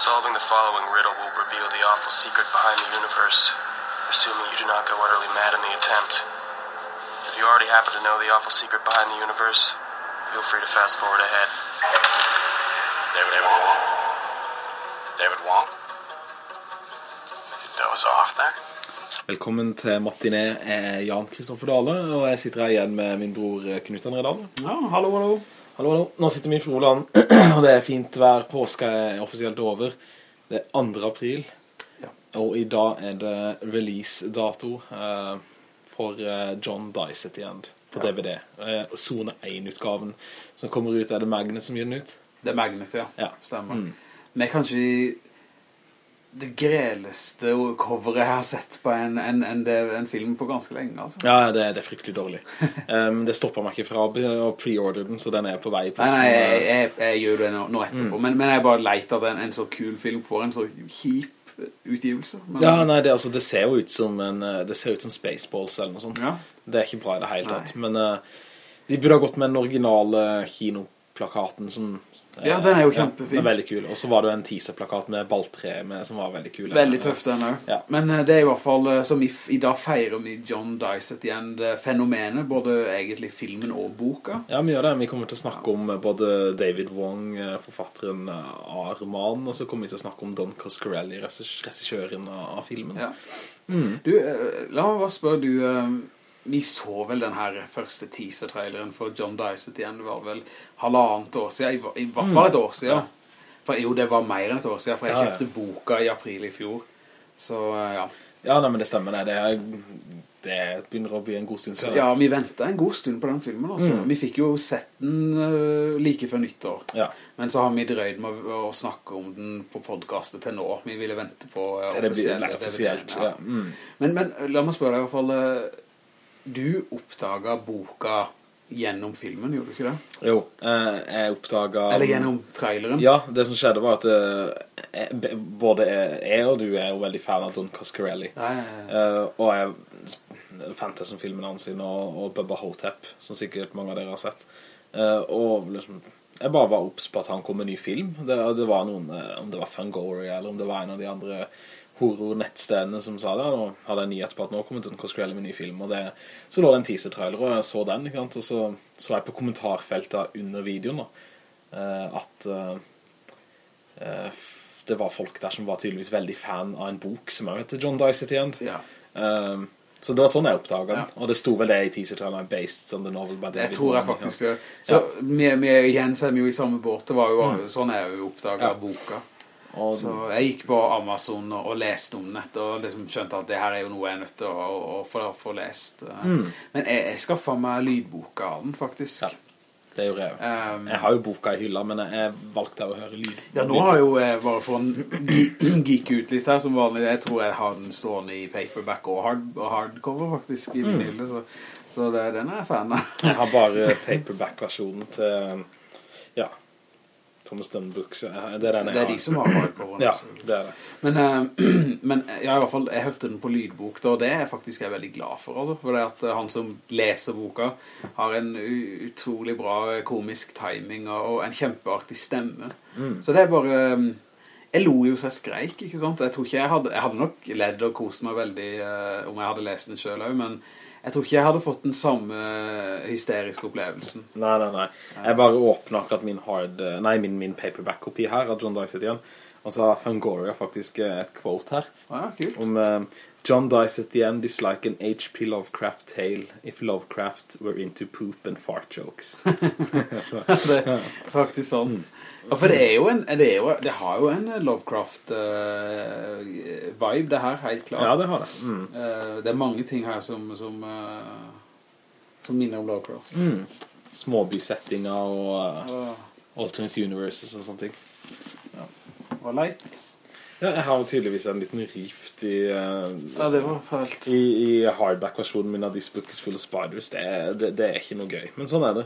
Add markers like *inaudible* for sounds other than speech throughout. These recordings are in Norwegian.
Solving the following riddle will reveal the awful secret behind the universe, assuming you do not go utterly mad in the attempt. If you already happen to know the awful secret behind the universe, feel free to fast forward ahead. David, David Wong. David Wong. You doze off there? Velkommen til Martiné, jeg er Jan Kristoffer Dale, og jeg sitter her igjen med min bror Knut André Dale. Ja, hallo, hallo. Hallo, hallo. Nå sitter vi i Froland, *clears throat* og det er fint vær. Påska er offisielt over. Det er 2. april, og i dag er det release-dato eh, for eh, John Dice at the End på DVD. Eh, Zone 1-utgaven som kommer ut, er det Magnet som gir den ut? Det er Magnus, ja. Ja. Stemmer. Mm. Men kanskje det greleste coveret jeg har sett på en, en, en, en film på ganske lenge, altså. Ja, det, det er fryktelig dårlig. Um, *laughs* det stopper meg ikke fra å pre-order den, så den er på vei i Nei, nei, jeg, jeg, jeg gjør det nå, nå etterpå. Mm. Men, men jeg bare leter at en, en så kul film får en så kjip utgivelse. Men, Ja, nei, det, altså, det ser jo ut som en, eh, det ser ut som Spaceballs eller noe sånt. Ja. Det er ikke bra i det hele tatt. Men uh, de burde ha gått med den originale kinoplakaten som... Ja, den er jo kjempefin. den er veldig kul. Og så var det jo en teaserplakat med balltre med, som var veldig kul. Veldig tøft den også. Ja. Men eh, det er i hvert fall, eh, som i, i dag feirer vi John Dice at the End eh, fenomenet, både egentlig filmen og boka. Ja, vi gjør det. Vi kommer til å snakke om eh, både David Wong, forfatteren av romanen, og så kommer vi til å snakke om Don Coscarelli, regissør- regissøren av filmen. Ja. Mm. Du, la meg bare spørre du, vi så vel den her første teaser-traileren for John Dice igjen, det var vel halvannet år siden, i, i hvert fall et år siden. For jo, det var mer enn et år siden, for jeg Mm. Ja, ja. kjøpte boka i april i fjor. Så eh, ja. Ja, nei, men det stemmer det. Det, er, det begynner å bli en god stund siden. ja, vi ventet en god stund på den filmen, også. Mm. Vi fikk jo sett den uh, like før nyttår. Ja. Men så har vi drøyd med å å snakke om den på podcastet til nå. Vi ville vente på uh, Det blir offisielt. Ja. Mm. Men, men la meg spørre deg i hvert fall, eh, du oppdaget boka gjennom filmen, gjorde du ikke det? Jo, eh, jeg oppdaget... Eller gjennom traileren? Ja, det som skjedde var at eh, jeg, både jeg og du er jo veldig fan av Don Coscarelli. Ja, ja, ja. Eh, og jeg fant det som filmen hans og, og Bubba Hotep, som sikkert mange av dere har sett. Og liksom, jeg bare var opps på at han kom med en ny film. Det, det var noen, om det var Fangoria, eller om det var en av de andre horror-nettstedene som sa det, og hadde en nyhet på at nå kommer en Coscarelli med ny film, og det, så lå det en teaser-trailer, og jeg så den, ikke sant? og så så jeg på kommentarfeltet under videoen da, eh, at eh, det var folk der som var tydeligvis veldig fan av en bok som er heter John Dice at the End. Ja. Um, så det var sånn jeg oppdaget den. Ja. Og det sto vel det i teaser-traileren based on the novel by Det tror jeg faktisk ja. Så vi, med, igjen så er vi jo i samme båt. Det var jo sånn jeg oppdaget Mm. Boka. Og, Så jeg gikk på Amazon og, og leste om nett og liksom skjønte at det her er jo noe jeg er nødt til å, å, å få, få lest. Mm. Men jeg, jeg skaffet meg lydboka av den, faktisk. Ja. det gjorde jeg jo. Um, Jeg har jo boka i hylla, men jeg, valgte å høre lyd. Ja, nå har jo jeg bare fått en geek ut litt her som vanlig, jeg tror jeg har den stående i paperback og, hard, og hardcover faktisk i Mm. hylle, så, så det, den er jeg fan av. Jeg har bare *laughs* paperback-versjonen til, Thomas Dunn Books. Det er Det er de som har hardcoren. Ja, det er det. Men, uh, *clears throat* men ja, i hvert fall, jeg hørte den på lydbok da, og det er jeg faktisk jeg veldig glad for, altså, for det at eh, han som leser boka har en utrolig bra eh, komisk timing og, og en kjempeartig stemme. Mm. Så det er bare... Um, Jeg lo jo så jeg skreik, ikke sant? Jeg tror ikke jeg hadde... Jeg hadde nok ledd og kost meg veldig uh, om jeg hadde lest den selv men jeg tror ikke jeg hadde fått den samme eh, hysteriske opplevelsen. Nei, nei, nei. Jeg bare åpner akkurat min hard, nei, min, min paperback-kopi her av John Dice igjen. Og så har Fangoria faktisk eh, et quote her. Ja, kult. Om eh, John dies at the end is like an H.P. Lovecraft tale if Lovecraft were into poop and fart jokes. *laughs* det er faktisk sånn. Ja, for det er jo en, det, jo, det har jo en Lovecraft-vibe, det her, helt klart. ja, det har det. Mm. Uh, det er mange ting her som, som, uh, som minner om Lovecraft. Mm. Småbysettinger og alternate universes og sånne ting. Og leit. Ja, jeg har jo tydeligvis en liten rift i, uh, Ja, det var fælt. i, i hardback-versjonen min av Book is Full of Spiders. Det er, det, det er ikke noe gøy, men sånn er det.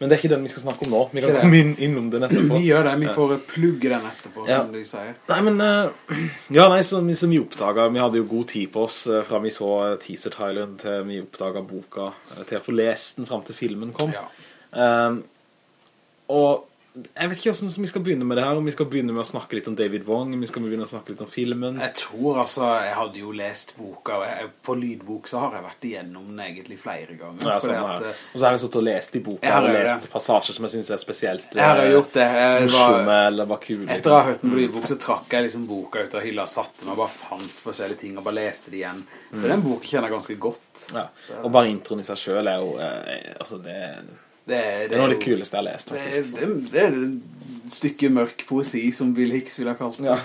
Men det er ikke den vi skal snakke om nå. Vi kan det. komme inn, innom den etterpå. Vi gjør det, vi får plugge den etterpå, Ja. som de sier. Nei, men uh, *clears throat* Ja, nei, som, som vi oppdaget Vi hadde jo god tid på oss eh, Fra vi så eh, teaser-traileren Til vi oppdaget boka eh, Til å få lest den frem til filmen kom Ja. Ehm, Og jeg vet ikke hvordan vi skal begynne med det her, om vi skal begynne med å snakke litt om David Wong, om vi skal begynne å snakke litt om filmen. Jeg tror altså, jeg hadde jo lest boka, og jeg, på lydbok så har jeg vært igjennom den egentlig flere ganger. Ja, sånn at, eh, Og så har jeg satt og lest i boka, har og lest passasjer som jeg synes er spesielt jeg har eh, gjort det. Jeg var, eller var kule. etter å ha hørt den på lydbok så trakk jeg liksom boka ut av hylla, satte meg, bare fant forskjellige ting og bare leste det igjen. Så den boken kjenner jeg ganske godt. Ja. Og bare introen i seg selv er jo, eh, altså det, Det, er- det er noe av det kuleste jeg har lest, Det, faktisk. er- det, det er et stykke mørk poesi som Bill Hicks ville ha kalt det. Ja.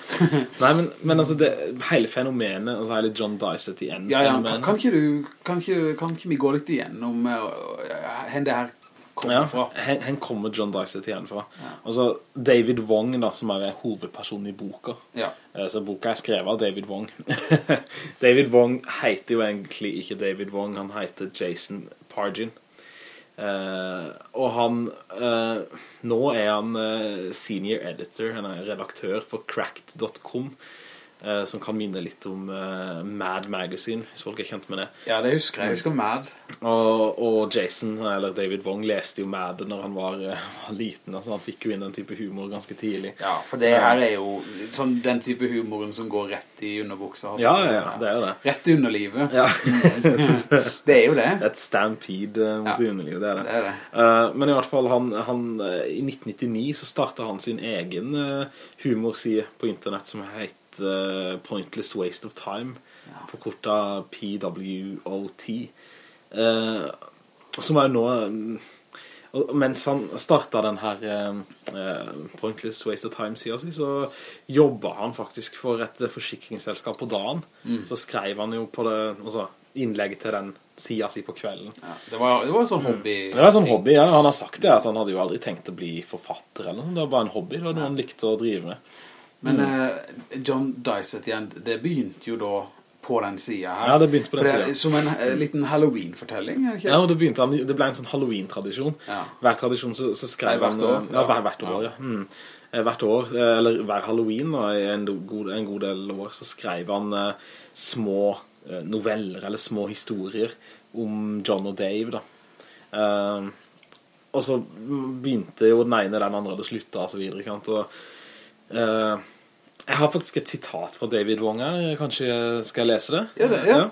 *laughs* Nei, men, men altså det, hele fenomenet, altså hele John Dysett i en Ja, ja, fenomen. kan, kan, ikke du, kan, ikke, kan ikke vi gå litt igjennom uh, hvor det her kommer Ja, fra? hen, hen kommer John Dysett igjen fra. Altså, David Wong da, som er hovedpersonen i boka. Ja. Eh, Så boka er skrevet av David Wong. *laughs* David Wong heter jo egentlig ikke David Wong, han heter Jason Pargin. Eh, og han eh, Nå er han eh, senior editor, han er redaktør for cracked.com. eh, som kan minne litt om eh, Mad Magazine, hvis folk er kjent med det. ja, det husker jeg. Jeg husker Mad. Og, og Jason, eller David Wong, leste jo Mad når han var, eh, var liten. Altså han fikk jo inn den type humor ganske tidlig. Ja, for det her er jo sånn den type humoren som går rett i underbuksa. Ja, ja, ja, det er det. Rett i underlivet. Ja. *laughs* Det er jo det. Et stampede mot Ja. underlivet, det er det. Det er det. Men i hvert fall, han, han, i 1999 så startet han sin egen humorside på internett som eh, Pointless Waste of Time, forkortet PWOT. Uh, som er nå... mm, mens han startet den her eh, eh, Pointless Waste of Time siden si, så jobbet han faktisk for et eh, forsikringsselskap på dagen. Mm. Så skrev han jo på det, altså, innlegget til den siden si på kvelden. Ja, det var, det var en sånn hobby. Det var en sånn hobby, ja. Han har sagt det, at han hadde jo aldri tenkt å bli forfatter eller noe. Det var bare en hobby, det var noe han likte å drive med. Men eh, John Dysett igjen, det begynte jo da på den siden her. Ja, det begynte på den siden. Som en eh, liten Halloween-fortelling, er det ikke? Ja, og det, begynte, det ble en sånn Halloween-tradisjon. Ja. Hver tradisjon så, så skrev Hvert han... år, Ja, hver, hvert år, ja. Mm. Eh, Hvert år, eh, eller hver Halloween, og en god, en god del år, så skrev han eh, små noveller, eller små historier om John og Dave, da. Eh, og så begynte jo den ene, den andre hadde sluttet, og så videre, ikke sant? Og eh, jeg har faktisk et sitat fra David Wong her. Kanskje skal jeg lese det? Ja, det- ja.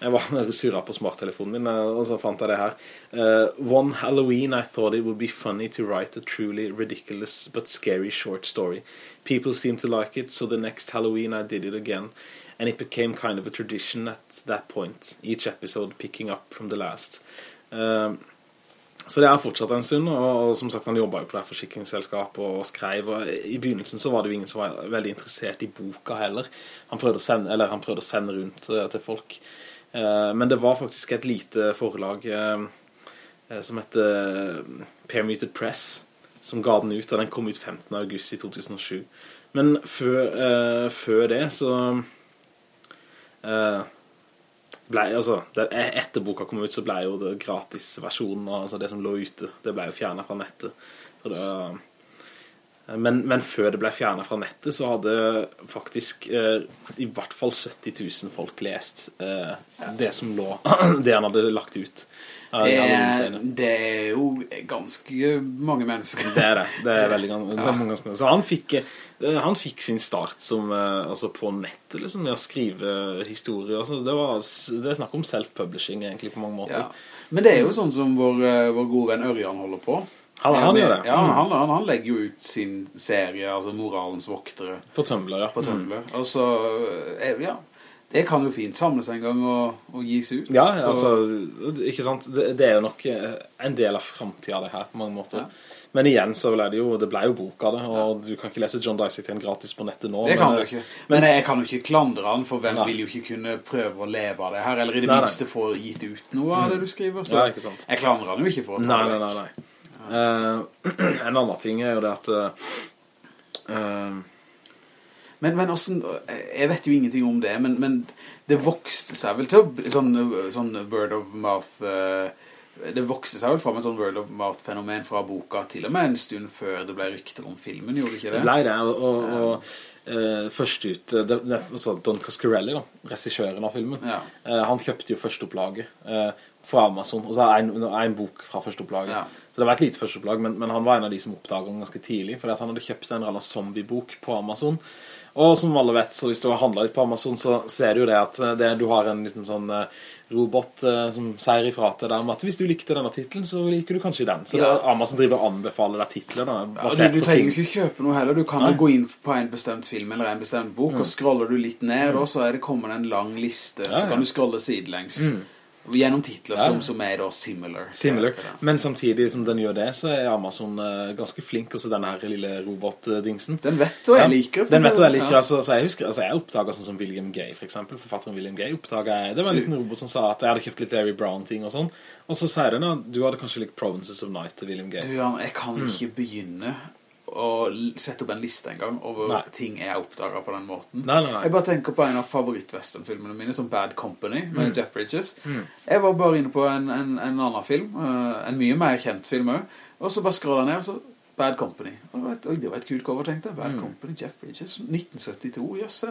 Jeg var surret på smarttelefonen min, og så fant jeg det her. Uh, one Halloween I thought it would be funny to write a truly ridiculous but scary short story. People seemed to like it, so the next Halloween I did it again. And it became kind of a tradition at that point, each episode picking up from the last. Eh, så det har fortsatt en stund, og, og som sagt han jobbet jo på det forsikringsselskapet og, og skrev, og i begynnelsen så var det jo ingen som var veldig interessert i boka heller. Han prøvde å sende, eller han prøvde å sende rundt uh, til folk. Uh, men det var faktisk et lite forlag uh, eh, som heter Permuted Press, som ga den ut, og den kom ut 15. august i 2007. Men før, før det så ble, altså, det, etter boka kom ut så ble jo det gratisversjonen, altså det som lå ute, det ble jo fjernet fra nettet. Det, men, men før det ble fjernet fra nettet, så hadde faktisk eh, i hvert fall 70 000 folk lest eh, det som lå, *clears throat* det han hadde lagt ut. Av Det er, det er jo ganske mange mennesker. Det er det. Det er *laughs* veldig mange mennesker Så han fikk, eh, han fikk sin start som, eh, altså på nettet, liksom, med å skrive historier. Altså, det, var, det er snakk om self-publishing, egentlig, på mange måter. Ja. Men det er jo sånn som vår, eh, vår gode venn Ørjan holder på. Han- han gjør det. Ja, Mm. han, han, han legger jo ut sin serie, altså Moralens Voktere, På Tumblr, ja. på Tumblr. Og så, eh, ja, det kan jo fint samles en gang og, og gis ut. Ja, altså, ikke sant? Det, det er jo nok eh, en del av fremtiden det her, på mange måter. Ja. Men igjen så ble det jo, det ble jo bok av det, og du kan ikke lese John Dicey til en gratis på nettet nå. Det men, kan du eh, ikke. Men jeg kan jo ikke klandre han, for hvem Nei. vil jo ikke kunne prøve å leve av det her, eller i det Nei, nei. minste få gitt ut noe av det du skriver. Så Ja, jeg klandrer han jo ikke for å ta Nei, det nei, nei, nei. Uh, *clears throat* en annen ting er jo det at uh, Men, men hvordan, jeg vet jo ingenting om det, men, men det vokste seg vel til sånn, sånn word of mouth, uh, det vokste seg vel fram en sånn word of mouth fenomen fra boka til og med en stund før det ble rykter om filmen, gjorde det ikke Det det? ble det, og, og, og eh, først ut eh, det, det, altså Don Coscarelli, da, regissøren av filmen, Ja. uh, han kjøpte jo førsteopplaget. Uh, fra Amazon, og så en, en bok fra førsteopplaget. Ja. Så det var et lite første opplag, men, men han var en av de som oppdaget den ganske tidlig, fordi at han hadde kjøpt en eller annen zombiebok på Amazon. Og som alle vet, så hvis du har handlet litt på Amazon, så ser du jo det at det, du har en liten sånn eh, robot eh, som sier ifra til deg om at hvis du likte denne titlen, så liker du kanskje den. Så Ja. Amazon driver og anbefaler deg titler, da, Ja, du, du trenger jo ikke kjøpe noe heller. Du kan jo gå inn på en bestemt film eller en bestemt bok, og scroller du litt ned, da, så er det kommet en lang liste. Ja, Så kan du scrolle sidelengs gjennom titler som, som er da similar. Similar. Men samtidig som den gjør det, så er Amazon eh, ganske flink, også denne her lille robotdingsen. Den vet du, og jeg liker. Den vet du jeg liker, altså, så jeg husker, altså jeg oppdaget sånn som William Gay, for eksempel, forfatteren William Gay, oppdaget jeg, det var en liten robot som sa at jeg hadde kjøpt litt Larry Brown-ting og sånn, og så sier den at du hadde kanskje likt Provinces of Night til William Gay. Du, jeg kan ikke begynne å sette opp en liste en gang over Nei. ting jeg oppdager på den måten. Nei, nei. Jeg bare tenker på en av favorittwesternfilmene mine, som Bad Company, Mm. med Jeff Bridges. Jeg var bare inne på en, en, en annen film, eh, en mye mer kjent film også, og så bare jeg ned, og så Bad Company. Og det var et, det var et kult cover, tenkte jeg. Bad Mm. Company, Jeff Bridges, 1972, jøss.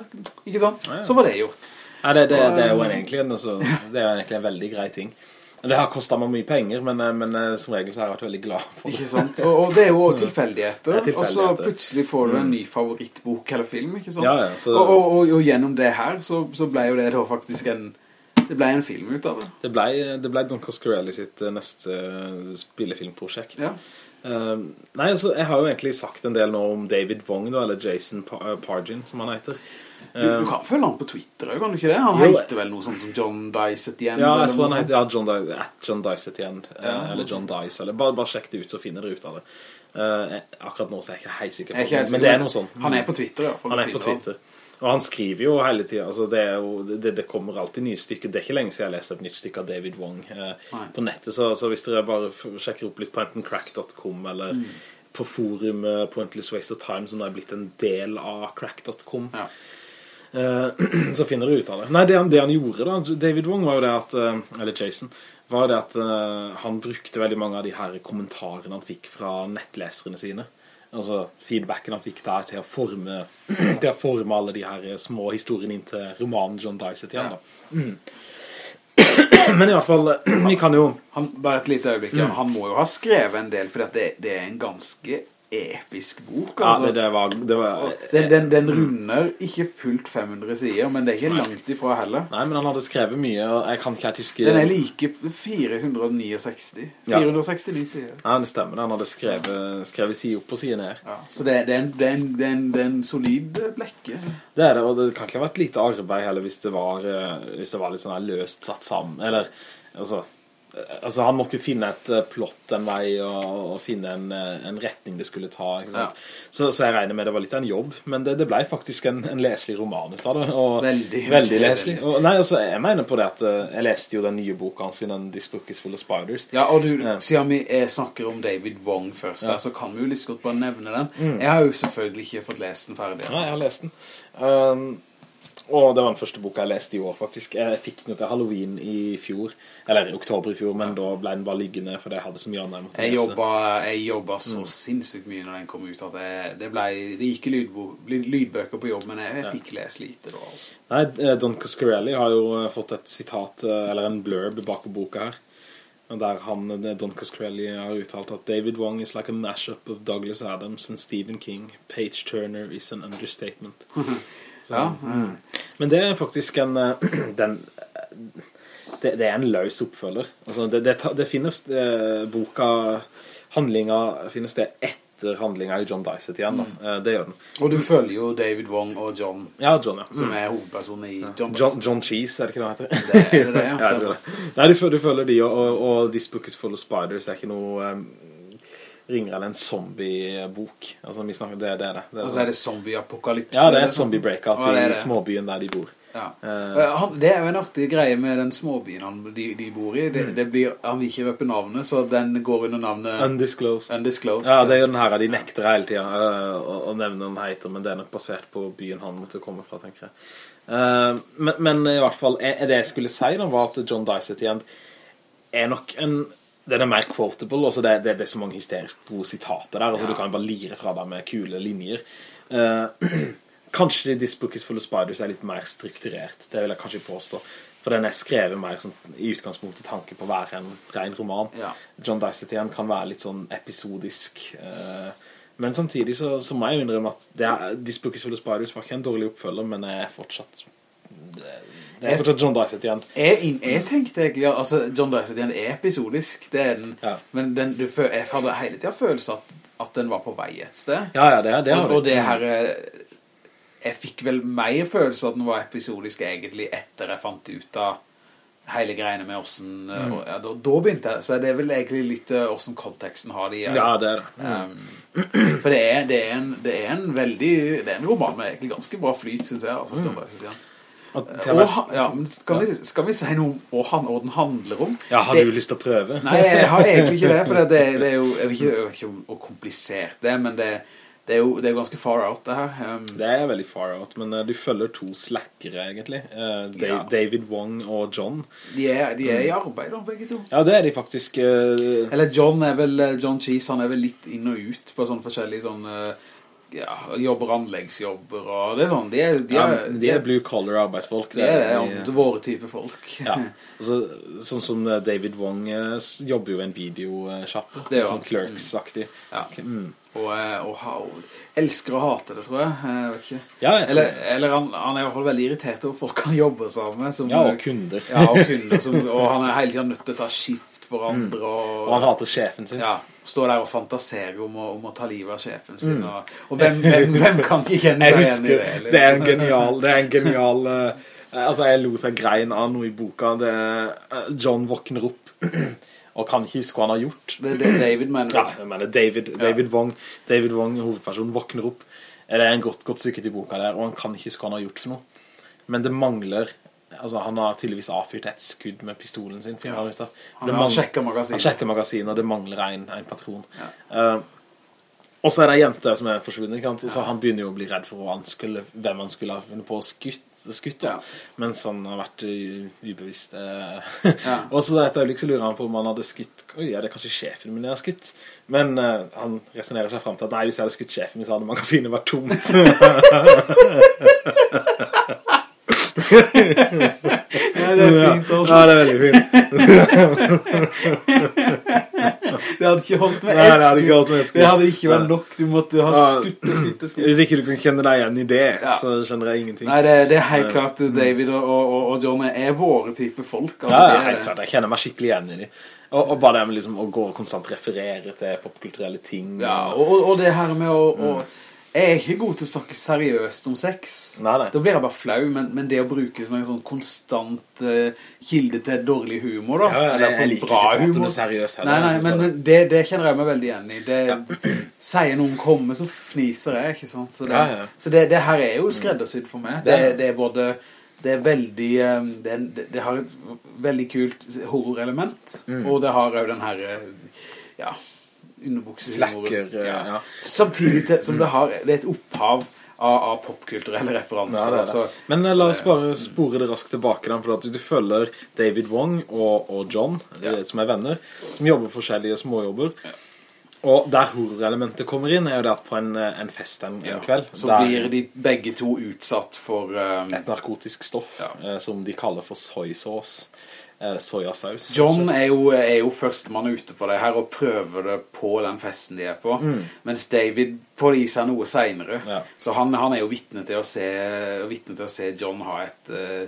Ikke sant? Ja, ja. Så var det gjort. Nei, det, det, det er jo egentlig, en, altså, det er jo egentlig en veldig grei ting. Det har kostet meg mye penger, men, eh, men eh, som regel så har jeg vært veldig glad for det. Ikke sant? Og, og det er jo også *laughs* tilfeldigheter. Det er Og så plutselig får du en ny favorittbok eller film, ikke sant? Ja, ja, så- og, og, og, gjennom det her, så, så ble jo det da faktisk en... Det ble en film ut av det. Det ble, det ble Don Coscarelli sitt eh, neste spillefilmprosjekt. Ja. Eh, nei, altså, jeg har jo egentlig sagt en del nå om David Wong, da, eller Jason Pargin, som han heter. Du, du kan følge han på Twitter, kan du ikke det? Han heter vel noe sånt som John Dice at the End? Ja, jeg tror han heter ja, John, Dice, at John at the end. Ja. eller John Dice, eller bare, bare sjekk det ut, så finner dere ut av det. Uh, akkurat nå så er jeg ikke helt sikker er på det, men det er noe sånn. Han er på Twitter, ja. Han er på Twitter. Og han skriver jo hele tiden, altså det, jo, det, det kommer alltid nye stykker. Det er ikke lenge siden jeg har lest et nytt stykke av David Wong eh, på nettet, så, så hvis dere bare sjekker opp litt på enten crack.com eller Mm. på forumet Pointless Waste of Time, som da er blitt en del av crack.com, Ja. Eh, *clears throat* så finner du ut av det. Nei, det han, det han gjorde da, David Wong var jo det at, eh, eller Jason, var det at eh, han brukte veldig mange av de her kommentarene han fikk fra nettleserne sine. Altså feedbacken han fikk der til å forme, *clears throat* til å forme alle de her små historiene inn til romanen John Dice igjen da. Mm. *clears throat* Men i hvert fall, vi kan jo... Han, bare et lite øyeblikk, Mm. han må jo ha skrevet en del, for det, det er en ganske episk bok. Ja, Altså. det, det var... Det var den, den, den runder ikke fullt 500 sider, men det er ikke langt ifra heller. Nei, men han hadde skrevet mye, og jeg kan ikke huske... Den er like 469. Ja. sider. Ja, det stemmer. Han hadde skrevet, skrevet side opp og side ned. Ja, så det, det, er en, det, er en, solid blekke. Det er det, og det kan ikke ha vært lite arbeid heller hvis det var, eh, hvis det var litt sånn løst satt sammen. Eller, altså, eh, altså han måtte jo finne et eh, plott en vei og, og finne en, eh, en retning det skulle ta, sant? Så, så jeg regner med det var litt av en jobb, men det, det ble faktisk en, en leselig roman ut av det. Og Veldig, veldig leselig. Og, nei, altså, jeg mener på det at eh, jeg leste jo den nye boka hans, den This is Full of Spiders. Ja, og du, Ja. siden vi snakker om David Wong først der, så kan vi jo litt godt bare nevne den. Mm. Jeg har jo selvfølgelig ikke fått lest den ferdig. Nei, jeg har lest den. Um, og det var den første boka jeg leste i år, faktisk. Jeg fikk den til Halloween i fjor, eller i oktober i fjor, men da ble den bare liggende, for det hadde så mye annet jeg måtte Jeg lese. jeg jobba så Mm. sinnssykt mye når den kom ut, at jeg, det ble, rike lydbøker på jobb, men jeg, jeg fikk lest lite da, altså. Nei, eh, Don Coscarelli har jo eh, fått et sitat, eh, eller en blurb bak på boka her, der han, Don Coscarelli har uttalt at David Wong is like a mashup of Douglas Adams and Stephen King. Page Turner is an understatement. *laughs* Så, Ja, mm. Men det er faktisk en eh, *clears throat* den, eh, det, det er en løs oppfølger. Altså, det, det, det finnes eh, boka handlinga finnes det etter handlinga i John Dicet igjen. Da. Eh, det gjør den. Og du følger jo David Wong og John, Ja, John, ja. som er hovedpersonen i John, John, John Cheese, er det ikke det han heter? Det er det, ja, *laughs* det er det. Nei, du, du følger de, og, og, og This Book is Full of Spiders Det er ikke noe um, ringer enn en zombie-bok. Altså, vi snakker, det, det er det. det er Og så er det zombie-apokalypse. ja, det er et liksom. zombie-breakout i det. småbyen der de bor. Ja. Eh. Eh, det er jo en artig greie med den småbyen han, de, de bor i. Det, Mm. det blir, han vil ikke røpe navnet, så den går under navnet Undisclosed. Undisclosed. Ja, det er jo den her, de nekter hele tiden øh, å, å nevne den heter, men det er nok basert på byen han måtte komme fra, tenker jeg. Uh, men, men i hvert fall, det jeg skulle si da, var at John Dicet igjen er nok en den er mer quotable, altså det, det, det er så mange hysterisk gode sitater der, altså Ja. du kan bare lire fra deg med kule linjer. Eh, *clears throat* kanskje This Book is Full of Spiders er litt mer strukturert, det vil jeg kanskje påstå. For den er skrevet mer sånn, i utgangspunktet tanke på å være en ren roman. Ja. John Dicet igjen kan være litt sånn episodisk. eh, men samtidig så, så må jeg innrømme at det er, This Book is Full of Spiders var ikke en dårlig oppfølger, men jeg er fortsatt det, det er fortsatt John Dicet igjen. Jeg, jeg tenkte egentlig altså, John Dicet igjen er episodisk, det er den. Ja. Men den, du, jeg hadde hele tiden følelse at, at den var på vei et sted. Ja, ja, det, det har og, og det her eh, Jeg fikk vel mer følelse at den var episodisk egentlig etter jeg fant ut av hele greiene med hvordan mm. og, ja, da, da begynte jeg, så det er vel egentlig litt eh, hvordan konteksten har de. Ja, det er det. Um, for det er, det, er en, det er en veldig Det er en roman med egentlig ganske bra flyt, synes jeg. Altså, John Dicet igjen. Og ja, men skal, vi, skal vi si noe om hva, han, og den handler om? ja, har Det- du lyst til å prøve? Nei, jeg har egentlig ikke det, for det, det er jo, jeg vet ikke, *laughs* jeg vet ikke hvor komplisert det er, men det, det, er jo, det er jo ganske far out det her. Um, Det er veldig far out, men eh, du følger to slackere egentlig. Uh, Da- Ja. David Wong og John. de, er, de er Mm. i arbeid da, begge to. Ja, det er de faktisk. Uh, Eller John er vel, eh, John Cheese, han er vel litt inn og ut på sånne forskjellige sånne, ja, jobber, anleggsjobber, og det er sånn, de er, de ja, er, de er blue collar arbeidsfolk. de er, andre, våre type folk. Ja, altså, sånn som eh, David Wong eh, jobber jo i en videosjappe. Sånn clerks-aktig. Ja. Mm. Og, eh, og, og elsker å hate det, tror jeg. Jeg vet ikke. Ja, jeg Eller, eller han, han er i hvert fall veldig irritert over folk han jobber sammen med. Som, Ja, og kunder. Ja, og kunder. Som, og han er hele tiden nødt til å ta skift for *laughs* andre. Og, Mm. Og han hater sjefen sin. ja, står der og fantaserer om å, om å ta livet av sjefen sin. Mm. Og, og hvem, hvem, hvem kan ikke kjenne seg igjen i det? eller? det er en genial, det er en genial uh, Altså, jeg lo seg grein av noe i boka. Det eh, John våkner opp *clears throat* og kan ikke huske hva han har gjort. Det, det er David, mener Ja, jeg mener David, David Wong, David Wong, hovedpersonen, våkner opp. Det er en godt, godt stykke til boka der, og han kan ikke huske hva han har gjort for noe. Men det mangler Altså, han har tydeligvis avfyrt et skudd med pistolen sin. ja. han. Han, Det han sjekker magasinet. Han sjekker magasinet, og det mangler en, en patron. Ja. Uh, og så er det en jente som er forsvunnet, så han begynner jo å bli redd for han skulle, hvem han skulle ha funnet på å skutt, skutt. Ja. mens han har vært ubevisst. eh. Ja. *laughs* og så etter øyeblikk så lurer han på om han hadde skutt, oi, er det kanskje sjefen min jeg har skutt? Men uh, han resonerer seg frem til at nei, hvis jeg hadde skutt sjefen min, så hadde magasinet vært tomt. *laughs* Ja, det er fint også. Ja, det er veldig fint. *laughs* Det hadde ikke holdt med ett skudd. Det hadde ikke vært nok. Du måtte ha skutt og skutt og skutt. Hvis ikke du kan kjenne deg igjen i det, Ja. så skjønner jeg ingenting. Nei, det, det er helt klart David og, og, og John er våre type folk. altså, Ja, helt klart. Jeg kjenner meg skikkelig igjen i dem. Og, og bare det med liksom å gå og konstant referere til popkulturelle ting. Ja, og, og- det her med å, å Jeg er ikke god til å snakke seriøst om sex. Nei, nei. Da blir jeg bare flau, men, men det å bruke som en sånn konstant uh, kilde til dårlig humor, da. Ja, ja, eller jeg liker bra ikke humor. det seriøst heller. Nei, nei, men, men det, det kjenner jeg meg veldig igjen i. Det *clears throat* sier noen kommer, så fniser jeg, ikke sant? Så det, Ja, ja. Så det, det her er jo skreddersydd for meg. Det, Det er- er både det er veldig eh, det, er- det, det har et veldig kult horrorelement, Mm. og det har jo den her eh, ja, underbuksehumoren. Slacker, eh, ja. Samtidig til, som det har det er et opphav av, av popkulturelle referanser. Ja, det det. altså. Men eh, så la oss bare spore det raskt tilbake da, for at du, følger David Wong og, og John, Ja. eh, som er venner, som jobber forskjellige småjobber. Og der horrorelementet kommer inn, er jo det at på en, eh, en fest en, en kveld, Så blir de begge to utsatt for um, et narkotisk stoff, Ja. eh, som de kaller for soy sauce, eh, sojasaus. John er jo, er jo førstemann ute på det her og prøver det på den festen de er på. Mens David får i seg noe senere. Mm. Ja. Så han, han er jo vittne til å se, vittne til å se John ha et, eh,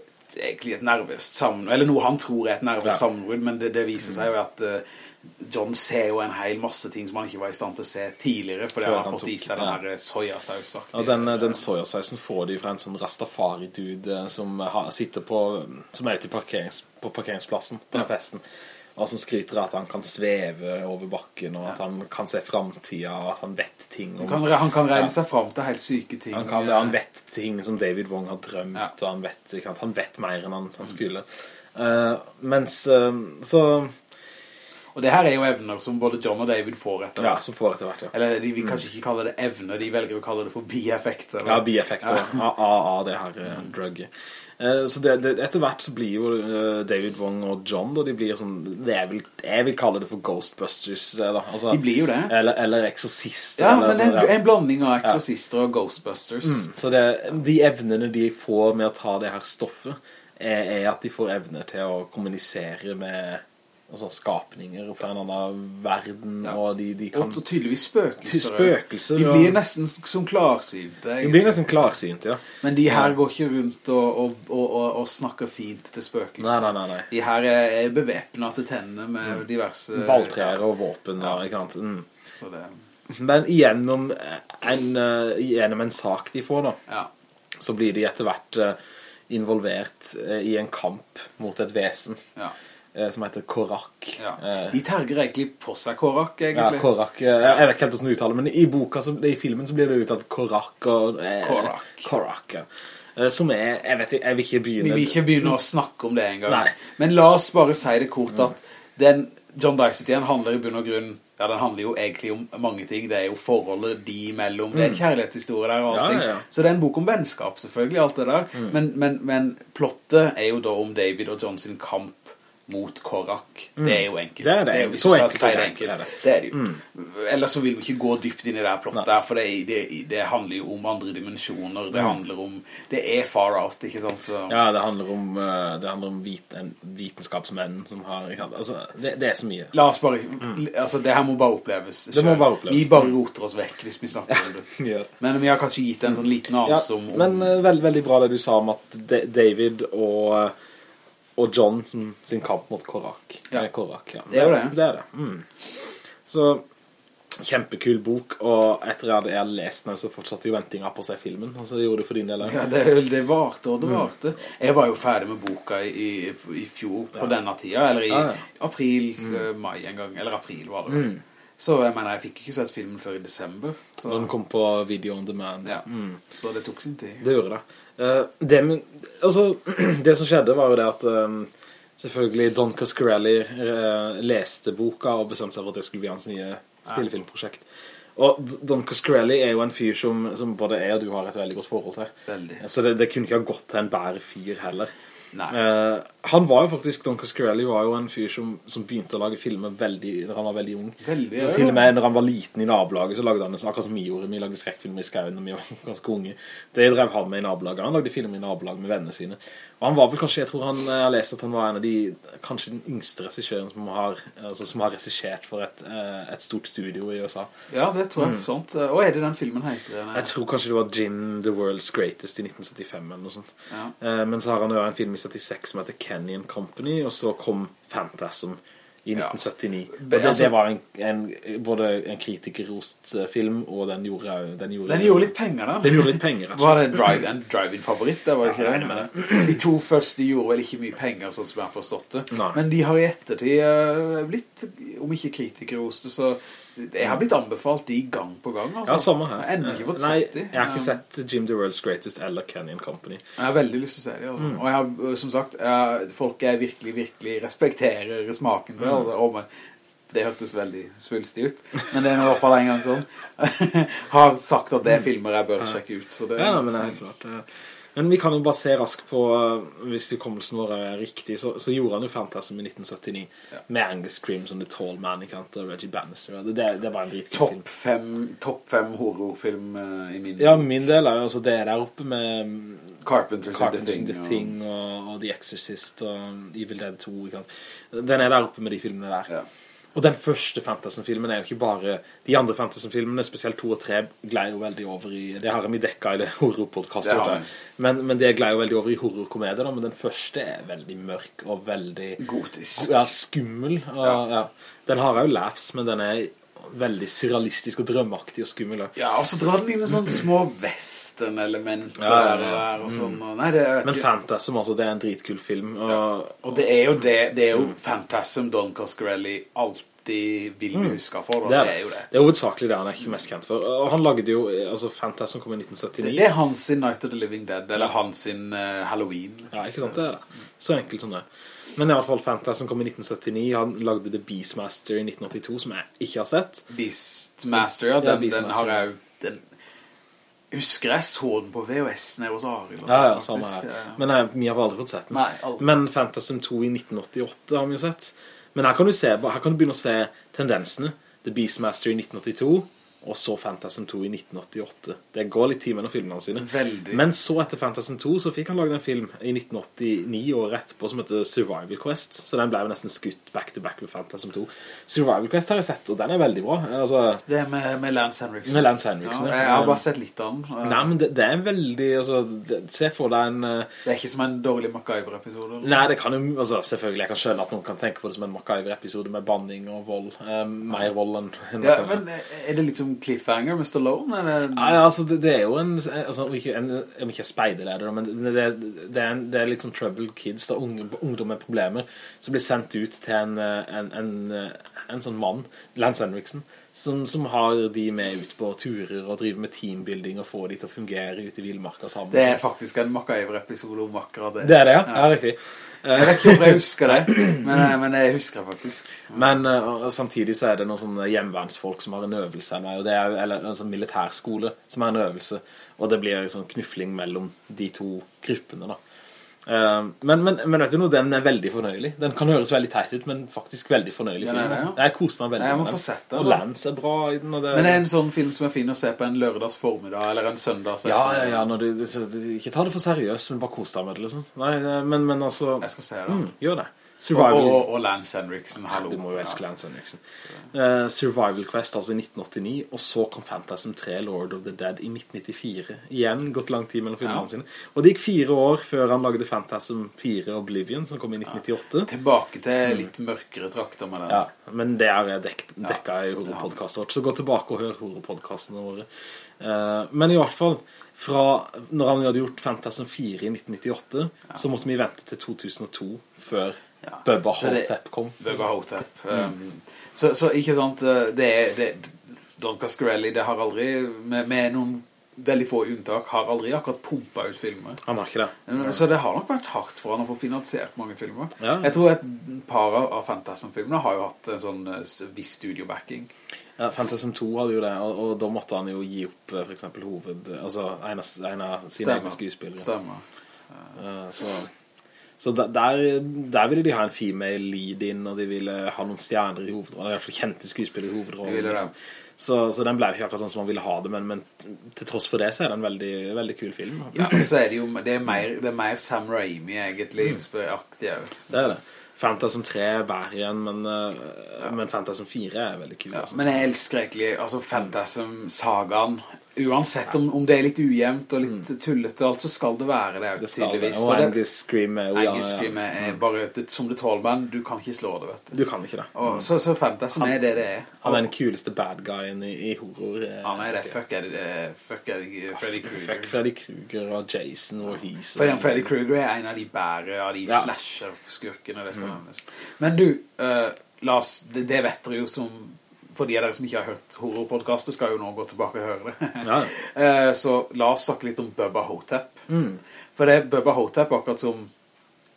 et egentlig et nervøst sammenbrudd, eller noe han tror er et nervøst Ja. sammenbrudd, men det, det viser seg jo at eh, John ser jo en hel masse ting som han ikke var i stand til å se tidligere, fordi han har fått i seg den her eh, sojasausaktige. Ja, den, den sojasausen får de fra en sånn Rastafari-dude eh, som har, sitter på, som er ute parkerings, på parkeringsplassen på den festen. Og som skryter av at han kan sveve over bakken, og at han kan se fremtiden, og at han vet ting. Om, Han kan, han kan regne seg frem til helt syke ting. han, kan, han vet ting som David Wong har drømt, Ja. og han vet, han vet mer enn han, han skulle. Uh, mens, uh, så, Og det her er jo evner som både John og David får etter hvert. ja, som får etter hvert, ja. Eller de vil kanskje ikke kalle det evner, de velger å kalle det for bieffekter. Ja, bieffekter Ja. av det her mm. drugget. Eh, så det, det, etter hvert så blir jo eh, David Wong og John da, de blir sånn, det er vel, jeg vil kalle det for Ghostbusters eh, da. Altså, De blir jo det. Eller, eller Exorcister Ja, eller men sånn, en, en blanding av Exorcister og Ghostbusters. Så det, de evnene de får med å ta det her stoffet er, er at de får evne til å kommunisere med altså, skapninger fra en annen verden, Ja. og de, de kan... Og tydeligvis spøkelser. Spøkelser, De blir nesten som klarsynte. De blir nesten klarsynt, ja. Men de her går ikke rundt og, og, og, og, snakker fint til spøkelser. Nei, nei, nei, nei. De her er, bevepnet til tennene med diverse... Balltrær og våpen, ja, Ja. ikke sant? Mm. Så det, Men gjennom en, eh, gjennom en sak de får da, ja. så blir de etter hvert eh, involvert eh, i en kamp mot et vesen Ja. Eh, som heter Korak. ja. Eh, De terger egentlig på seg Korak, ja. Korak. eh, Jeg vet ikke helt hvordan du uttaler, men i boka, så, i filmen så blir det uttalt Korak og... Eh, Korak. Korak, ja. Eh, Som er, jeg vet ikke, jeg vil ikke begynne... Vi vil ikke begynne å snakke om det en gang. Nei. Men la oss bare si det kort at den John Dicey igjen handler i bunn og grunn ja, den handler jo egentlig om mange ting. Det er jo forholdet de imellom. Det er en kjærlighetshistorie der og Ja, allting. ja, ja. Så det er en bok om vennskap, selvfølgelig, alt det der. Men, men, men plottet er jo da om David og John sin kamp mot Korak. Det er jo enkelt. Det er det. jo, hvis Så enkelt si det enkelt. det er det. Det er det jo. Ellers så vil vi ikke gå dypt inn i det plottet der, for det, det, det handler jo om andre dimensjoner. Det handler om... Det er far out, ikke sant? Så... Ja, det handler om, eh, det handler om vit, en vitenskapsmenn som har... Altså, det, det er så mye. La oss bare, altså det her må bare oppleves Det må bare oppleves. Vi bare roter oss vekk hvis vi snakker om det. *laughs* Ja. Men vi har kanskje gitt en sånn liten Ja, anelse om, om men eh, veldig bra det du sa om at David og, eh, og John som, sin kamp mot Korak. Ja. Eh, Korak ja. Det er jo det. Det er det. Mm. Så kjempekul bok, og etter at jeg hadde lest den, så fortsatte jo ventinga på å se filmen. Altså, det gjorde det for din del. ja, det, det varte og det varte. Jeg var jo ferdig med boka i, i, i fjor på denne tida, eller i Ja, ja. april, mm. mai en gang, eller april var det. vel. Så jeg mener, jeg fikk ikke sett filmen før i desember. Så, Når den kom på Video on Demand. ja. Mm. så det tok sin tid. Det gjorde det. Eh, det, altså, *clears throat* det som skjedde var jo det at um, selvfølgelig Don Coscarelli eh, leste boka og bestemte seg for at det skulle bli hans nye spillefilmprosjekt. Og Don Coscarelli er jo en fyr som, som både jeg og du har et veldig godt forhold til. Veldig. Så det, det kunne ikke ha gått til en bære fyr heller. Eh, han var jo faktisk, Don Coscarelli var jo en fyr som, som begynte å lage filmer veldig, når han var veldig ung. Veldig, ja. til og med når han var liten i nabolaget så lagde han det akkurat som vi gjorde. Vi lagde skrekkfilmer i skauen når vi var *laughs* ganske unge. Det drev han med i nabolaget. Han lagde filmer i nabolaget med vennene sine. Og han var vel kanskje, jeg tror han jeg har lest at han var en av de, kanskje den yngste regissøren som har, altså, som har regissert for et, eh, et stort studio i USA. Ja, det tror jeg, sant. Og er det den filmen heter? Jeg tror kanskje det var Jim The World's Greatest i 1975 eller noe sånt. Ja. Eh, men så har han jo en film i 76 som heter Kenyon Company, og så kom Phantasm i Ja. 1979. Og det, altså- det var en, en, både en kritikerrost eh, film, og den gjorde, den gjorde, Den gjorde litt penger, da. den gjorde litt penger, rett Var det drive, en drive-in-favoritt? Det var det Ja, ikke jeg det? De to første gjorde vel ikke mye penger, sånn som jeg har forstått det. Nei. Men de har i ettertid eh, blitt, om ikke kritikerroste, så jeg har blitt anbefalt de gang på gang. Altså. Ja, samme her. Jeg har Nei, jeg har ikke sett Jim The World's Greatest eller Canyon Company. Jeg har veldig lyst til å se de, altså. Mm. Og jeg har, uh, som sagt, jeg, folk jeg virkelig, virkelig respekterer smaken Mm. altså. Og, men, det hørtes veldig svulstig ut, men det er i hvert fall en gang sånn. *laughs* har sagt at det er filmer jeg bør sjekke ut, så det... Mm. Ja, men det er helt klart. Men vi kan jo bare se raskt på, eh, hvis hukommelsen vår er riktig, så, så gjorde han jo Fantasm i 1979, Ja. med Angus Scream som The Tall Man, ikke sant, og Reggie Bannister. Det, det, det var en dritkul film. Fem, topp fem horrorfilm uh, i min Ja, min del er jo altså det der oppe med Carpenters, Carpenters in The og- Thing og, og The Exorcist og Evil Dead 2, ikke sant. Den er der oppe med de filmene der. Ja. Og den første Fantasen-filmen er jo ikke bare De andre Fantasen-filmene, spesielt 2 og 3, Gleder jo veldig over i Det har vi dekka i det Det horrorpodkastet. har. Men, men det gleder jo veldig over i horrorkomedier. Men den første er veldig mørk og veldig Gotisk. ja, skummel. Og, Ja. ja. Den har jo laughs, men den er veldig surrealistisk og drømmaktig og skummel. Ja, og så drar den inn med sånne små western-elementer Ja, ja, ja. der og sånn. Og, nei, det, jeg Men. Phantasm, altså, det er en dritkul film. Og, Og det er jo det, det er jo Phantasm Don Coscarelli alltid vil bli husket for, og det, det, er, er jo det. det er hovedsakelig det han er ikke mest kjent for. Og han lagde jo altså Phantasm kom i 1979. Det er hans sin Night of the Living Dead, eller hans sin uh, Halloween. liksom. Ja, ikke sant det er det. Så enkelt som det. Men i alle fall Phantasm kom i 1979. Han lagde The Beastmaster i 1982, som jeg ikke har sett. Beastmaster, ja, Ja, den, den har jeg den, Husker jeg så den på VHS nede hos Arild? Ja, ja, samme her. Men jeg, vi har aldri fått sett den. Nei, aldri. Men Phantasm 2 i 1988 har vi jo sett. Men her kan du, se, her kan du begynne å se tendensene. The Beastmaster i 1982, og så Phantasm 2 i 1988. Det går litt tid mellom filmene sine. Veldig. Men så etter Phantasm 2 så fikk han laget en film i 1989 år etterpå som heter Survival Quest, så den ble jo nesten skutt back to back med Phantasm 2. Survival Quest har jeg sett, og den er veldig bra. Altså, Det er med, med Lance Henriksen. Med Lance Henriksen, ja. Jeg har bare sett litt av den. nei, men det, det er veldig, altså, det, se for deg en... eh, Det er ikke som en dårlig MacGyver-episode. Nei, det kan jo, altså, selvfølgelig, jeg kan skjønne at noen kan tenke på det som en MacGyver-episode med banning og vold. Eh, mer vold enn... Ja, men er det litt som Cliffhanger med Stallone? Eller? Nei, altså, det, det er jo en, altså, ikke, en, om ikke speiderleder, men det, det, er en, det er liksom trouble kids, da, unge, ungdom med problemer, som blir sendt ut til en, eh, en, en, eh, en sånn mann, Lance Henriksen, som, som har de med ut på turer og driver med teambuilding og får de til å fungere ute i Vildmarka sammen. Det er faktisk en MacGyver-episode om akkurat det. det er det, ja. ja riktig. Jeg vet ikke om jeg husker det, men, eh, men jeg husker det faktisk. Men uh, samtidig så er det noen sånne hjemvernsfolk som har en øvelse her og det er, eller en sånn militærskole som har en øvelse, og det blir en sånn knuffling mellom de to gruppene da. Uh, men, men, men vet du noe, den er veldig fornøyelig. Den kan høres veldig teit ut, men faktisk veldig fornøyelig film. er altså. ja. Jeg koser meg veldig Nei, jeg må med få den. sett den, Og. Lance er bra i den, det... Men det er en sånn film som er fin å se på en lørdags formiddag, eller en søndags Ja, ja, ja, du, du, du, ikke ta det for seriøst, men bare kos deg med det, liksom. Nei, men, men altså... Jeg skal se det. Mm, gjør det. Survival... og, og Lance Henriksen, hallo. Du må jo elske Lance Henriksen. Uh, Survival Quest altså i 1989, og så kom Phantasm 3 Lord of the Dead i 1994. Igjen gått lang tid mellom filmene Ja. sine. Og det gikk fire år før han lagde Phantasm 4 Oblivion, som kom i 1998. Tilbake til litt mørkere trakter med den. Ja, men det er dek dekka i horrorpodcastet vårt, så gå tilbake og hør horrorpodcastene våre. Uh, men i hvert fall, fra når han hadde gjort Phantasm 4 i 1998, så måtte vi vente til 2002 før Ja. Bubba Hotep kom. Bubba Hotep. Um, så, så ikke sant, uh, det er det, Don Cascarelli, det har aldri, med, med noen veldig få unntak, har aldri akkurat pumpet ut filmer. Han har ikke det. Uh, Så det har nok vært hardt for han å få finansiert mange filmer. Ja. Jeg tror et par av Fantasm-filmene har jo hatt en sånn uh, s- viss studiobacking. Ja, Fantasm 2 hadde jo det, og, og da måtte han jo gi opp eh, for eksempel hoved, altså en av, sine egne skuespillere. Stemmer. Eh, så så der, der, ville de ha en female lead inn, og de ville ha noen stjerner i hovedrollen, i hvert fall kjente skuespillere i hovedrollen. Så, så den ble jo ikke akkurat sånn som man ville ha det, men, men til tross for det så er det en veldig, veldig kul film. Ja, og så er det jo det er mer, det er mer Sam Raimi egentlig inspiraktig. også, Det er det. Phantasm 3 er bedre igjen, men, ja. men Phantasm 4 er veldig kul. Ja, altså. men jeg elsker egentlig altså Fantasm-sagaen. Uansett om, om det er litt ujevnt og litt tullete, alt, så skal det være det, det tydeligvis. Og Angus Scream er ja. Scream er er bare et, som det tålmann, du kan ikke slå det, vet du. Du kan ikke det. Og, så, så Fantasm er det det er. Han er den kuleste bad guyen i, i horror. eh, Han er det, fuck er det, det- fuck er det Freddy Fuck Krueger. Freddy Krueger og Jason og Hees. Den Freddy Krueger er en av de bære av de Ja. slasher-skurkene, det skal nevnes. Men du, uh, Lars, det, det vet dere jo som, for de av dere som ikke har hørt horrorpodcastet, skal jo nå gå tilbake og høre det. Ja. *laughs* Eh, så la oss snakke litt om Bubba Hotep. Mm. For det Bubba Hotep, akkurat som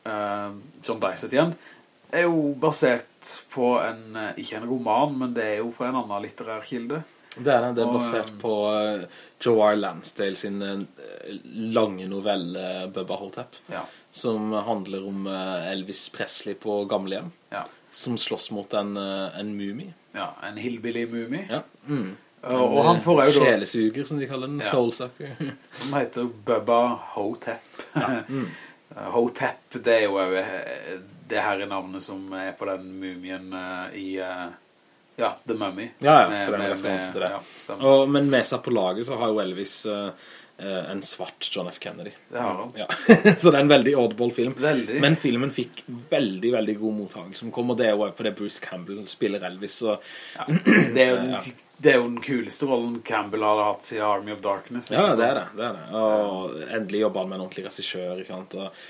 eh, John Dyset igjen, er jo basert på en, eh, ikke en roman, men det er jo fra en annen litterær kilde. Det er det. Det er Og, basert um, på uh, Joe R. Lansdale sin eh, lange novelle Bubba Hotep, Ja, som handler om eh, Elvis Presley på gamlehjem, ja, som slåss mot en, eh, en mumie. Ja en hillbilly-mumie. Ja. Mm. Og, og han får jo da, Sjelesuger, som de kaller den. Ja. Soulsucker. *laughs* som heter Bubba Hotep. *laughs* Mm. Eh, Hotep, det er jo eh, det her er navnet som er på den mumien eh, i eh, ja, The Mummy. Ja, ja, Med- så det er en referanse til det. Ja. Og, men med seg på laget så har jo Elvis eh, en svart John F. Kennedy. Det har han. Ja. *laughs* så det er en veldig oddball film. Veldig. Men filmen fikk veldig, veldig god mottagelse Den kommer og det jo fordi Bruce Campbell spiller Elvis, så Ja, det, er jo *clears throat* Ja. den, det er jo den kuleste rollen Campbell hadde hatt siden Army of Darkness. Ja, det er det, det er det. Og endelig jobber han med en ordentlig regissør, ikke sant? Og,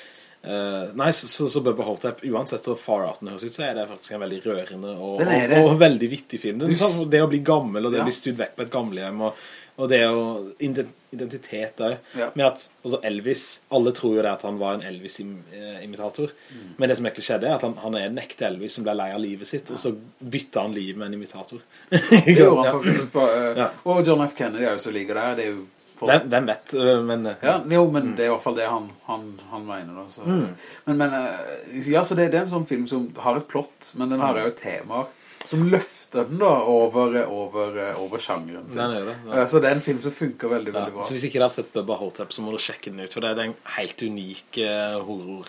eh, nei, så, så, så Bubba Hotep, uansett så far out den høres ut, så er det faktisk en veldig rørende og, Den og, og veldig vittig film. Det, Du det å bli gammel, og det Ja. å bli studd vekk på et gamlehjem, og, og det å ident- identitet der, Ja. med at altså Elvis, alle tror jo det at han var en Elvis-imitator, Mm. men det som egentlig skjedde er at han, han er en ekte Elvis som ble lei av livet sitt, og så bytta han liv med en imitator. *laughs* Det gjorde han Ja. faktisk på, uh, Ja. Og John F. Kennedy er jo så ligger der, det er jo Hvem, hvem vet, øh, men øh, Ja, jo, men det er i hvert fall det han, han, han mener da, så. Mm. Men, men, eh, ja, så det, det er en sånn film som har et plott, men den har jo temaer som løfter den da over, over, over sjangeren sin. Det, ja. Eh, Så det er en film som funker veldig, Ja, veldig bra. så hvis ikke dere har sett Bubba Hotep, så må dere sjekke den ut, for det er en helt unik eh,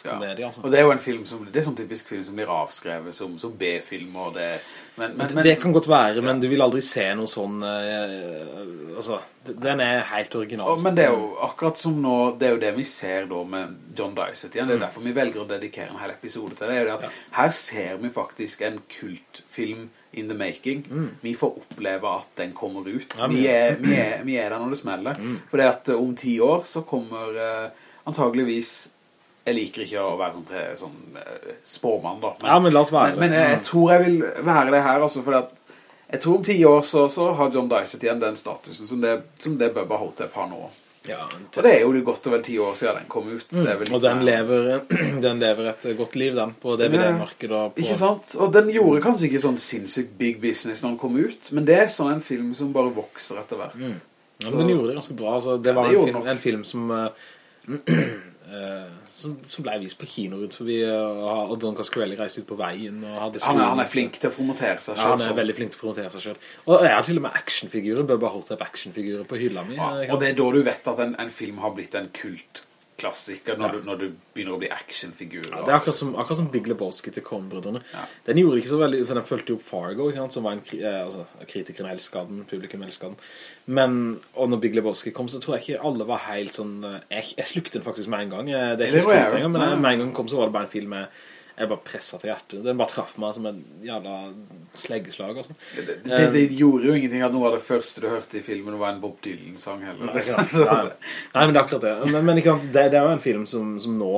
Ja. altså. Og det er jo en film som, det er sånn typisk film som blir avskrevet som, som B-film, og det, men, men, men det kan godt være, men du vil aldri se noe sånn eh, Altså, den er helt original. Og, men det er jo akkurat som nå, det er jo det vi ser da med John Dyset igjen, det Mm. er derfor vi velger å dedikere en hel episode til det, det at her ser vi faktisk en kultfilm in the making. Vi får oppleve at den kommer ut. Mm. Ja, Mm. vi, er, vi, er, vi er der når det smeller. For det at eh, om ti år så kommer eh, antageligvis jeg liker ikke å være sånn, pre- sånn eh, spåmann da. Ja, men la oss være men, men jeg, jeg tror jeg vil være det her, altså, for at jeg tror om ti år så, så har John Dysett igjen den statusen som det, som det Bubba Hotep har nå. Ja, Og det er jo det godt og vel ti år siden den kom ut. Det Mm. og den lever, *clears throat* den lever et godt liv, den, på DVD-markedet. Ikke sant? Og den gjorde kanskje ikke sånn sinnssykt big business når den kom ut, men det er sånn en film som bare vokser etter hvert. Ja, men den gjorde det ganske bra. Altså, det var det en, film, en film som, Uh, eh, *clears throat* som, som ble vist på kino rundt forbi, eh, og Don Cascarelli reiste ut på veien. Han er, han er flink til å promotere seg selv. Ja, han er er veldig flink til å promotere seg selv. Og jeg har til og med actionfigurer, Bubba Hotep actionfigurer på hylla mi. Ja, og det er da du vet at en, en film har blitt en kultklassiker, når, du, når du begynner å bli actionfigur. Ja, det er akkurat som, akkurat som Big Lebowski til Coen-brødrene. Ja. Den gjorde ikke så veldig, for den følte jo opp Fargo, sant, som var en, eh, altså, kritikeren elsket den, publikum elsket den. Men, og når Big Lebowski kom, så tror jeg ikke alle var helt sånn, eh, jeg, jeg slukte den faktisk med en gang. Eh, Det er ikke var jeg skryt men med en gang kom så var det bare en film jeg, jeg bare presset til hjertet. Den bare traff meg som en jævla sleggeslag, altså. Det, det, det gjorde jo ingenting at noe av det første du hørte i filmen var en Bob Dylan-sang heller. Nei. *laughs* Nei, nei, men det er akkurat det. Men, men det, det er jo en film som, som nå,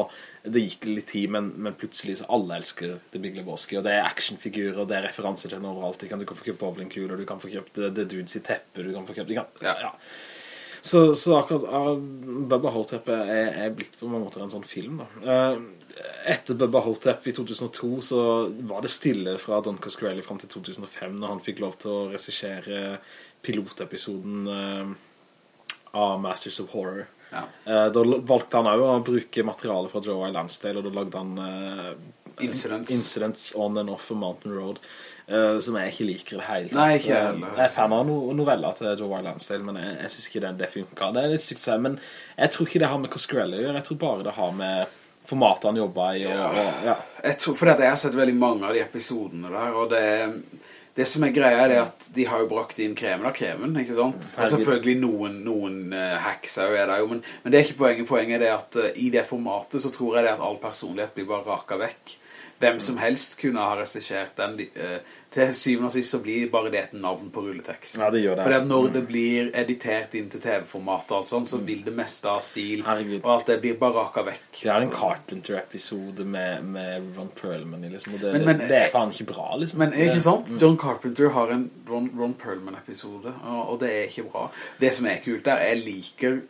det gikk litt tid, men, men plutselig så alle elsker The Big Lebowski, og det er actionfigurer, og det er referanser til den overalt. Du kan, du kan få kjøpt bowlingkuler, du kan få kjøpt The, Dudes i teppe, du kan få kjøpt... Kan, Ja. ja. Så, så akkurat uh, Bubba Hotep er, er blitt på mange måter en sånn film da. Uh, etter Bubba Hotep i 2002 så var det stille fra Don Coscarelli frem til 2005 når han fikk lov til å regissere pilotepisoden uh, av Masters of Horror. Ja. Eh, da valgte han også å bruke materialet fra Joe I. Lansdale, og da lagde han eh, Incidents. Incidents on and off of Mountain Road, eh, som jeg ikke liker det hele. Nei, ikke Eh, heller. Jeg er fan av no noveller til Joe I. Lansdale, men jeg, jeg synes ikke det, det funker. Det er litt sykt å si, men jeg tror ikke det har med Coscarelli å gjøre. Jeg tror bare det har med formatet han jobber i, og, og ja. Jeg tror, fordi at jeg har sett veldig mange av de episodene der, og det, det som er greia er det at de har jo brakt inn kremen av kremen, ikke sant? Og selvfølgelig noen, noen uh, hacks er er der jo, men, men det er ikke poenget. Poenget er det at uh, i det formatet så tror jeg det at all personlighet blir bare raket vekk. Hvem som helst kunne ha resisjert den. de- eh, til syvende og sist så blir bare det et navn på rulletekst. Ja, det gjør det. For når når det blir editert inn til TV-format og alt sånt, så vil det meste av stil, Herregud. og alt det blir bare raket vekk. Det er en Carpenter-episode med, med Ron Perlman i, liksom, det, Men- men- det, er faen ikke bra, liksom. Men er ikke sant? John Carpenter har en Ron, Ron Perlman-episode, og, og det er ikke bra. Det som er kult der, jeg liker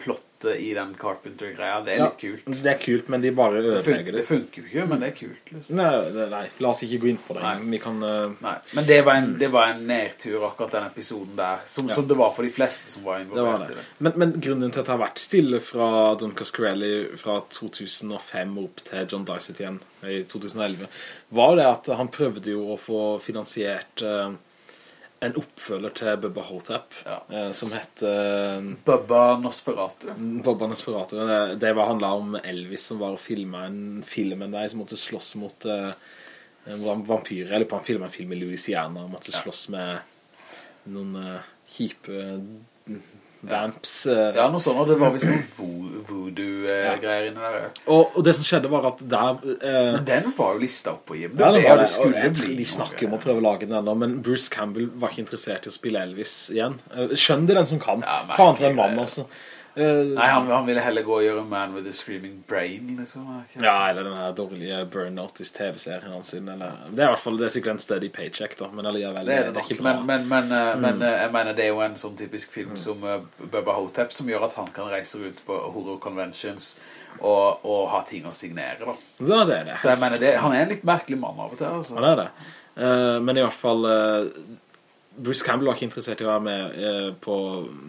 plottet i den Carpenter-greia. Det er Ja, litt kult. Det er kult, men de bare ødelegger det det. funker jo ikke, men det er kult. Liksom. Nei, nei, nei, la oss ikke gå inn på det. Nei. Vi kan... uh... Men det var, en, det var en nedtur akkurat den episoden der, som, som det var for de fleste som var Det var involvert det. i det. Men, men grunnen til at det har vært stille fra Don Coscarelli fra 2005 opp til John Dysett igjen i 2011, var det at han prøvde jo å få finansiert eh, en oppfølger til Bubba Hotep, Ja. eh, som het eh, Bubba Nosferatu. Bubba Nosferatu. Det, det var handlet om Elvis som var og filmet en film en vei som måtte slåss mot eh, en vam- vampyrer. Eller på han filmet en film i Louisiana og måtte slåss med noen uh, kjipe vamps. eh. Ja, noe sånt, og det var visst noen *clears throat* vo- voodoo-greier inni der. Og, og det som skjedde var at der... eh, Men den var jo lista opp på Jim. ja, det det, det, skulle jeg bli de snakker om å prøve å lage den enda, men Bruce Campbell var ikke interessert i å spille Elvis igjen. Skjønner Skjønn det den som kan. Ja, Faen for en mann, altså. Eh, Nei, han, han ville heller gå og gjøre Man with a Screaming Brain, liksom. Ja, eller den her dårlige Burn Notice TV-serien hans Det er i hvert fall det er sikkert en steady paycheck da, men alligevel, Det er det nok, ikke bra. men, men, men, eh, Mm. men eh, jeg mener det er jo en sånn typisk film som eh, Bubba Hotep som gjør at han kan reise rundt på horror conventions og, og ha ting å signere da. Ja, det er det. Så jeg mener det, han er en litt merkelig mann av og til altså. Han er det. uh, men i hvert fall eh, Bruce Campbell var ikke interessert i å være med eh, på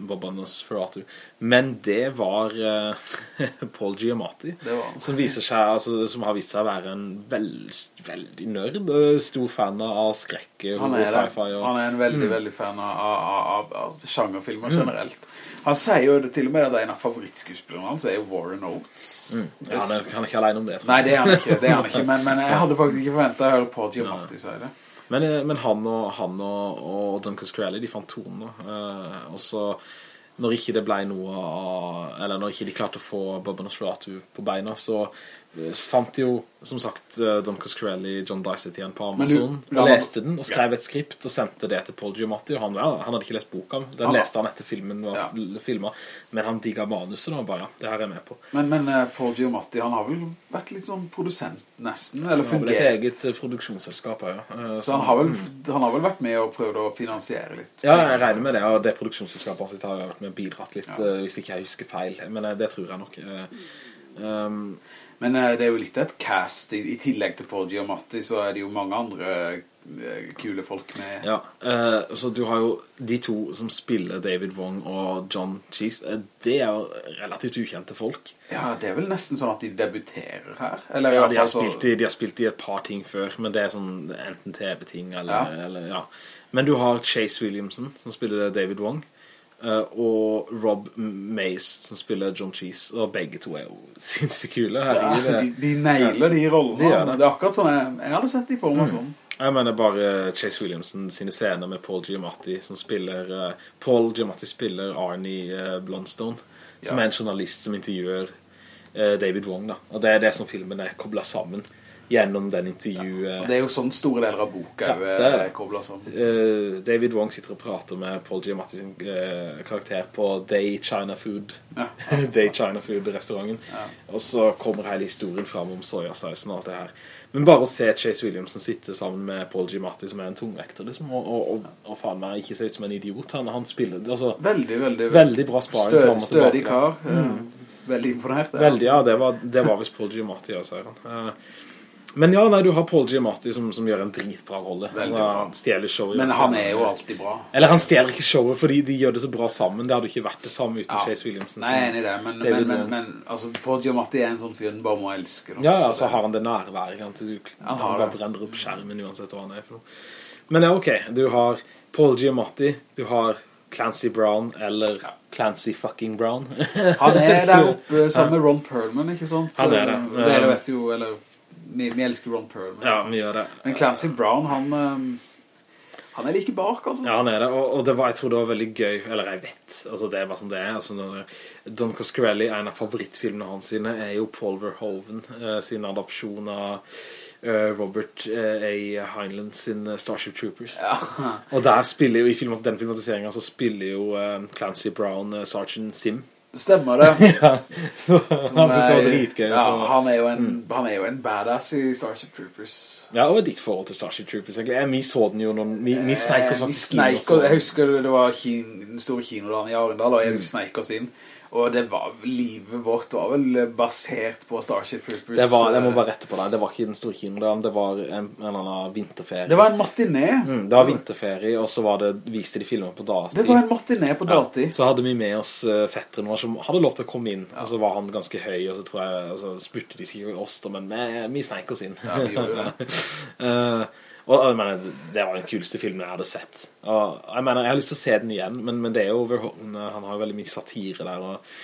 Bob Nosferatu, men det var eh, *laughs* Paul Giamatti, var som, seg, altså, som har vist seg å være en veld, veldig nørd, stor fan av skrekk Han og er, sci-fi. Og, han er en veldig, veldig fan av, av, av, av sjangerfilmer generelt. Han sier jo det til og med at en av favorittskuespillerne hans er Warren Oates. ja, han, er, han er ikke alene om det. tror jeg. Nei, det er han ikke, det er han ikke men, men jeg hadde faktisk ikke forventet å høre Paul *laughs* Giamatti si det. Men, eh, men han og, han og, og Duncan Scrally, de fant tonen da. Eh, og så når ikke det ble noe av, eller når ikke de klarte å få Bob Nosferatu på beina, så fant jo, som sagt, Don Coscarelli, John Dysett igjen på Amazon. du- ja, han- leste den, og skrev et skript, og sendte det til Paul Giamatti, og han, ja, han hadde ikke lest boka, den Han- leste han etter filmen var Ja. filmet, men han digget manuset, og bare, ja, det her er jeg med på. Men, men eh, Paul Giamatti, han har vel vært litt sånn produsent nesten, eller fungert? Han har vel et eget eh, produksjonsselskap, ja. Eh, Så han har, vel, han har vel vært med og prøvd å finansiere litt. Ja, jeg regner med det, og det produksjonsselskapet sitt har vært med og bidratt litt, eh, hvis ikke jeg husker feil, men eh, det tror jeg nok. eh. Um, Men eh, det er jo litt et cast, i, tillegg til Porgy og Matti så er det jo mange andre eh, kule folk med. ja, eh, så du har jo de to som spiller David Wong og John Cheese, eh, det er jo relativt ukjente folk. Ja, det er vel nesten sånn at de debuterer her. Eller Ja, de har, så- i, de har spilt i et par ting før, men det er sånn enten TV-ting eller, Ja. eller ja. Men du har Chase Williamson som spiller David Wong, og Rob Mace, som spiller John Cheese, og begge to er jo *laughs* sinnssykt kule. Ja, altså, de, de nailer de rollene. De altså. det. det er akkurat sånn jeg, jeg hadde sett de for meg sånn. Jeg mener bare Chase Williamson sine scener med Paul Giamatti som spiller eh, Paul Giamatti spiller Arnie Blondstone, Blundstone som Ja. er en journalist som intervjuer eh, David Wong da. Og det er det som filmen er koblet sammen gjennom den intervjuet Det er jo sånn store deler av boka Ja, ja, det er er sånn. Uh, David Wong sitter og prater med Paul Giamatti sin uh, karakter på Day China Food Ja. *laughs* Day China Food restauranten Ja. og så kommer hele historien fram om sojasausen og alt det her men bare å se Chase Williamson sitte sammen med Paul Giamatti som er en tungvekter liksom, og, og, og, og faen meg ikke se ut som en idiot han, han spiller, altså Veldig, veldig, Veldig bra sparring stød, Stødig kar. Mm. Veldig imponert. Veldig, ja, det var, det var visst Paul Giamatti han. Eh, Men ja, nei, du har Paul Giamatti som, som gjør en dritbra rolle. Altså, han stjeler showet. Men han er jo alltid bra. Eller han stjeler ikke showet fordi de gjør det så bra sammen. Det hadde ikke vært det samme uten Ja. Chase Williamson. Nei, jeg er enig i det, men, men, men, men altså, Paul Giamatti er en sånn fyr den bare må elske. da. Ja, ja, Så så har han det nærværet. Han, du, Han han, bare brenner opp skjermen uansett hva han er for noe. Men ja, ok. Du har Paul Giamatti, du har Clancy Brown, eller Clancy fucking Brown. Han er der *laughs* oppe sammen med Ron Perlman, ikke sant? Han er det. Dere vet jo, eller vi, vi elsker Ron Perlman. ja, liksom. vi gjør det. Men Clancy Brown, han, um, han er like bak, altså. Ja, han er det, og, og det var, jeg tror det var veldig gøy, eller jeg vet, altså det er bare som det er, altså Don Coscarelli, en av favorittfilmene hans sine, er jo Paul Verhoeven, eh, sin adopsjon av eh, Robert eh, A. Heinlein sin eh, Starship Troopers. Ja. Og der spiller jo, i film, den filmatiseringen så spiller jo eh, Clancy Brown eh, Sergeant Sim. Stemmer det. *laughs* ja, så han synes det var dritgøy. Ja, han er, en, han er jo en badass i Starship Troopers. ja, og ditt forhold til Starship Troopers, egentlig. Eh, Vi så den jo noen... vi, vi sneik oss Eh, vi faktisk sneik, og jeg husker det var kin, den store kinodagen i Arendal, og jeg sneik oss inn. Og det var, livet vårt var vel basert på Starship Troopers. Det var, jeg må bare rette på deg, det var ikke den store kinodagen, det var en, en eller annen vinterferie. Det var en matiné. Mm, det var vinterferie, og så var det, viste de filmer på dati. Det var en matiné på dagtid. Så hadde vi med oss uh, fetteren vår som hadde lov til å komme inn, og så var han ganske høy, og så tror jeg, altså, spurte de sikkert oss, men vi, vi sneik oss inn. Ja, vi gjorde det. *laughs* Eh, og jeg mener, det var den kuleste filmen jeg hadde sett. Og jeg mener, jeg har lyst til å se den igjen, men, men det er jo eh, han har jo veldig mye satire der, og,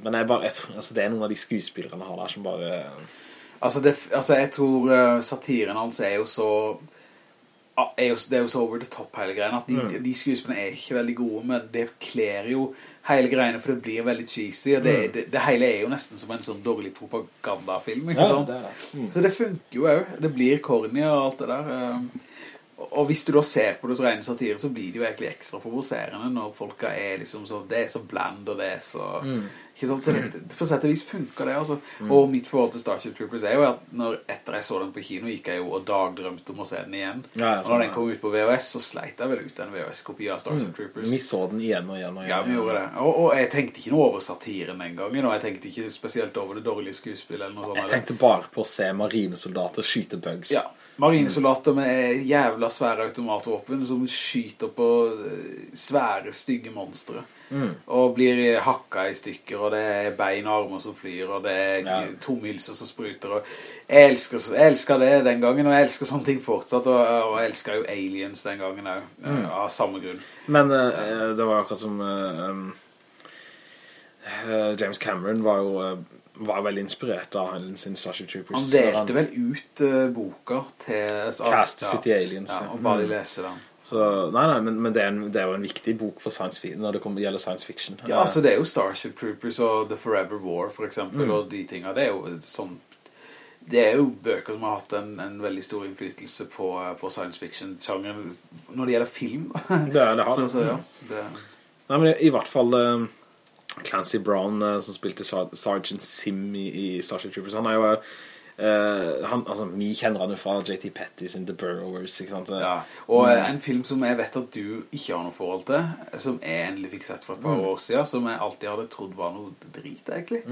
men jeg bare, jeg tror, altså, det er noen av de skuespillerne han har der som bare... Altså, det, altså jeg tror uh, satiren hans er jo så ah, er jo, det er jo så over the top hele greien at de, Mm. de skuespillene er ikke veldig gode men det klærer jo hele greiene for det blir veldig cheesy og det, det, det hele er jo nesten som en sånn dårlig propagandafilm ikke Mm. Ja, sant? det er det. Mm. så det funker jo også det blir corny og alt det der um, og- hvis du da ser på det som rene satire så blir det jo egentlig ekstra provoserende når folka er liksom så det er så bland og det er så Mm. ikke sant? så det, på sett og vis funker det altså. og mitt forhold til Starship Troopers er jo at når, etter jeg så den på kino gikk jeg jo og dagdrømte om å se den igjen Ja, og sånn, når den kom ut på VHS så sleit jeg vel ut en VHS-kopi av Starship Troopers Vi så den igjen og igjen og igjen. ja, vi gjorde det. Og, og jeg tenkte ikke noe over satiren den gangen, og jeg tenkte ikke spesielt over det dårlige skuespillet eller noe sånt. Jeg tenkte bare på å se marinesoldater skyte bugs. Ja, Marinesoldater med jævla svære automatvåpen som skyter på eh, svære, stygge monstre. Mm. Og blir hakka i stykker, og det er bein og armer som flyr, og det er Ja. tomhylser som spruter. Jeg elsker, jeg elsker det den gangen, og jeg elsker sånne ting fortsatt, og, og jeg elsker jo Aliens den gangen òg, Mm. av samme grunn. Men uh, det var akkurat som uh, um, eh, James Cameron var jo eh, var veldig inspirert av han sin Starship Troopers. Han delte vel ut uh, boker til Cast ja, City Aliens. Ja, og bare de Mm. leser den. Så, nei, nei, men, men det, er en, det er jo en viktig bok for science fiction når det kommer, gjelder science fiction. Ja, altså det er jo Starship Troopers og The Forever War for eksempel, Mm. og de tingene. Det er jo sånn det er jo bøker som har hatt en, en veldig stor innflytelse på, på science fiction-sjangeren når det gjelder film. Det det har *laughs* så, så ja, det, Nei, men i hvert fall eh, Clancy Brown, eh, som spilte Sergeant Sim i, i Starship Troopers, han er jo Uh, han, altså, vi kjenner han jo fra J.T. Pettis in The Burrowers, ja. Og mm. en film som jeg vet at du ikke har noe forhold til, som jeg endelig fikk sett for et par Mm. år siden, som jeg alltid hadde trodd var noe drit egentlig.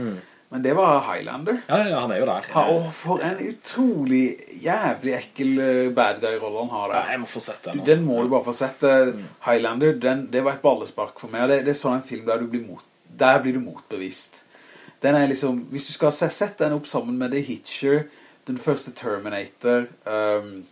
Men det var Highlander. Ja, ja, han er jo der. Ha, Og for en utrolig jævlig ekkel bad guy-rolle han har Ja, jeg må få sett den. Du, den må du bare få sett. eh, Highlander, den, det var et ballespark for meg. Det, det er sånn en film der, du blir mot, der blir du motbevist. Den liksom, hvis du skal ha sette den opp sammen med The Hitcher, den første Terminator, um,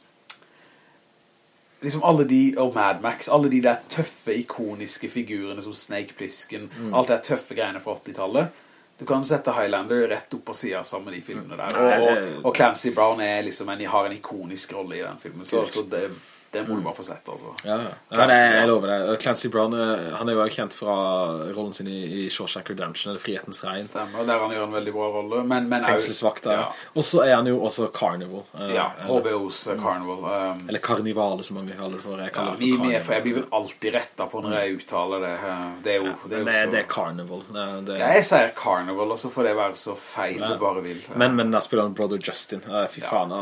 liksom alle de, og Mad Max, alle de der tøffe, ikoniske figurene som Snake Plissken, alt det tøffe greiene fra 80-tallet. Du kan sette Highlander rett opp på siden sammen med de filmene der. Og, og, og Clancy Brown liksom en, har en ikonisk rolle i den filmen, så, så det, det må du bare få sett, altså. Ja, ja. ja det, jeg lover det. Clancy Brown, eh, han er jo kjent fra rollen sin i, i Shawshank Redemption, eller Frihetens Regn. Stemmer, der han gjør en veldig bra rolle, men, men Fengselsvakta. Ja, Og så er han jo også Carnival. eh, ja HBO's uh, Carnival. Um, eller Karnivale, som mange kaller det for. Jeg ja, kaller vi, det for for jeg blir vel alltid rettet på når jeg uttaler det. Det er jo, Ja, det er det, det er Carnival. Det, Ja, jeg sier Carnival, og så får det være så feil Ja. det bare vil. men, men der spiller han Brother Justin. Eh, Fy Ja. faen.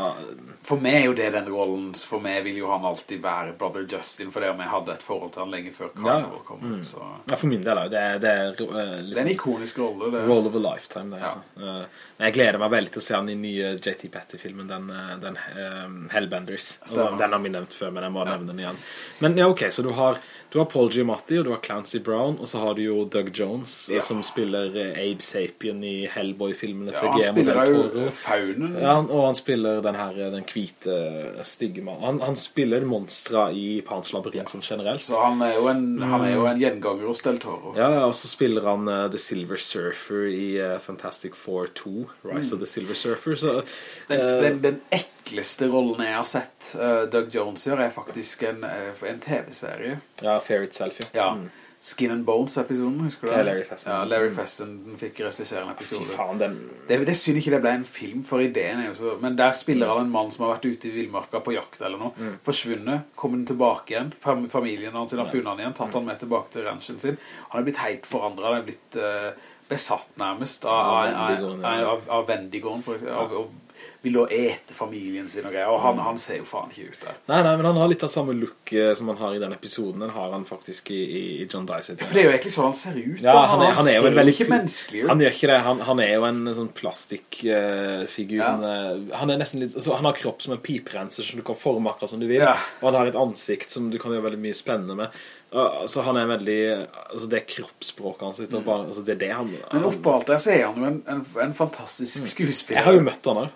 For meg er jo det den rollen, for meg vil jo han alltid være Brother Justin, for det om jeg hadde et forhold til han lenge før Carnival kom. Mm. Så Ja, for min del er det, det er liksom, det er en ikonisk rolle. Det. Roll of a lifetime. Det, Ja. altså. Eh, jeg gleder meg veldig til å se han i nye JT Petty-filmen, den, eh, den um, Hellbenders. Altså, den har vi nevnt før, men jeg må nevne den igjen. Men ja, ok, så du har, du har Paul Giamatti, og du har Clancy Brown, og så har du jo Doug Jones, eh, Ja. som spiller eh, Abe Sapien i Hellboy-filmene Ja, han spiller jo faunen. Ja, han- og han spiller den her, eh, den hvite, stygge mannen. Han, han spiller monstra i Pans labyrint sånn generelt. Så han er jo en, han er jo en gjenganger hos Del Toro. Ja, og så spiller han uh, The Silver Surfer i uh, Fantastic Four 2, Rise of the Silver Surfer, så... Den, den, den, den ekleste rollen jeg har sett uh, Doug Jones gjør er faktisk en, eh, en TV-serie. ja, Fair Itself, ja. Ja. Mm. Skin and Bones-episoden, husker du det? Larry Fessen. Ja, Larry Fessenden fikk regissere en Fy episode. faen, den... Det, det synes ikke det ble en film, for ideen er jo så... Men der spiller han en mann som har vært ute i vildmarka på jakt eller noe. Mm. Forsvunnet, kommer den tilbake igjen. Fam familien hans har funnet han igjen, tatt han med tilbake til ranchen sin. Han er blitt helt forandret, han er blitt uh, besatt nærmest av, Av av, av, av, av for, av, av, vil da ete familien sin og greier, og Mm. han, han ser jo faen ikke ut der. Nei, nei, men han har litt av samme look eh, som han har i den episoden. Den har han faktisk i, i, John Dice. Ja, For det er jo egentlig sånn han ser ut. Ja, han er, han er jo ser veldig ikke menneskelig ut. Han gjør ikke det. Han, han er jo en sånn plastikkfigur. Ja. sånn, uh, han er nesten litt altså, Han har kropp som en piprenser som du kan forme akkurat som du vil. Ja. Og han har et ansikt som du kan gjøre veldig mye spennende med. Så altså, han er veldig Altså, det er kroppsspråket hans. litt, mm. Altså, det er det han, Mm. Men oppå alt der så er han jo en, en, en fantastisk skuespiller. Jeg har jo møtt han òg.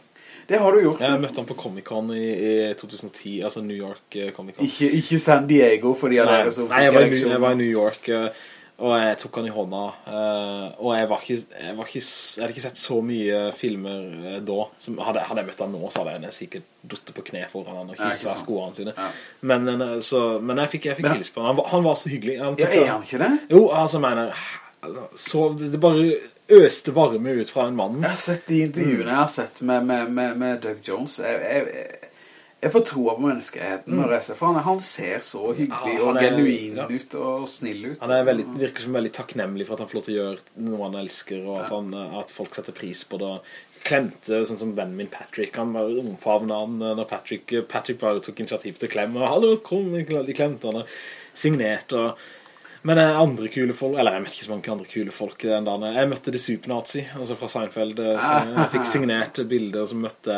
Det har du gjort. Jeg møtte han på Comic-Con i, i 2010, altså New York eh, Comic-Con. Ikke, ikke San Diego fordi han er Nei, nei jeg, var i, jeg var i New York eh, Og jeg tok han i hånda eh, Og jeg var ikke Jeg, var ikke, jeg hadde ikke sett så mye filmer da som, hadde, hadde jeg møtt han nå Så hadde jeg sikkert duttet på kne foran han Og kysset skoene sine Ja. men, så, men jeg fikk, jeg fikk hils på han han var, han var så hyggelig han Ja, er han ikke det? Jo, altså mener altså, så, Det bare øste varme ut fra en mann Jeg har sett de intervjuene jeg har sett med, med, med, med Doug Jones. Jeg, jeg, jeg, får tro på menneskeheten når jeg ser, for han, han ser så hyggelig Ja, og genuin ja. ut og snill ut. Han veldig, virker som veldig takknemlig for at han får lov til å gjøre noe han elsker, og at, han, at folk setter pris på det. Klemte, sånn som vennen min Patrick, han var omfavnet han når Patrick, Patrick bare tok initiativ til klem, og hallo, kom, de klemte han, og signert, og Men eh, andre kule folk Eller jeg møtte ikke så mange andre kule folk den dagen Jeg møtte The Supernazi Altså fra Seinfeld eh, *laughs* Jeg fikk signert bilder Så møtte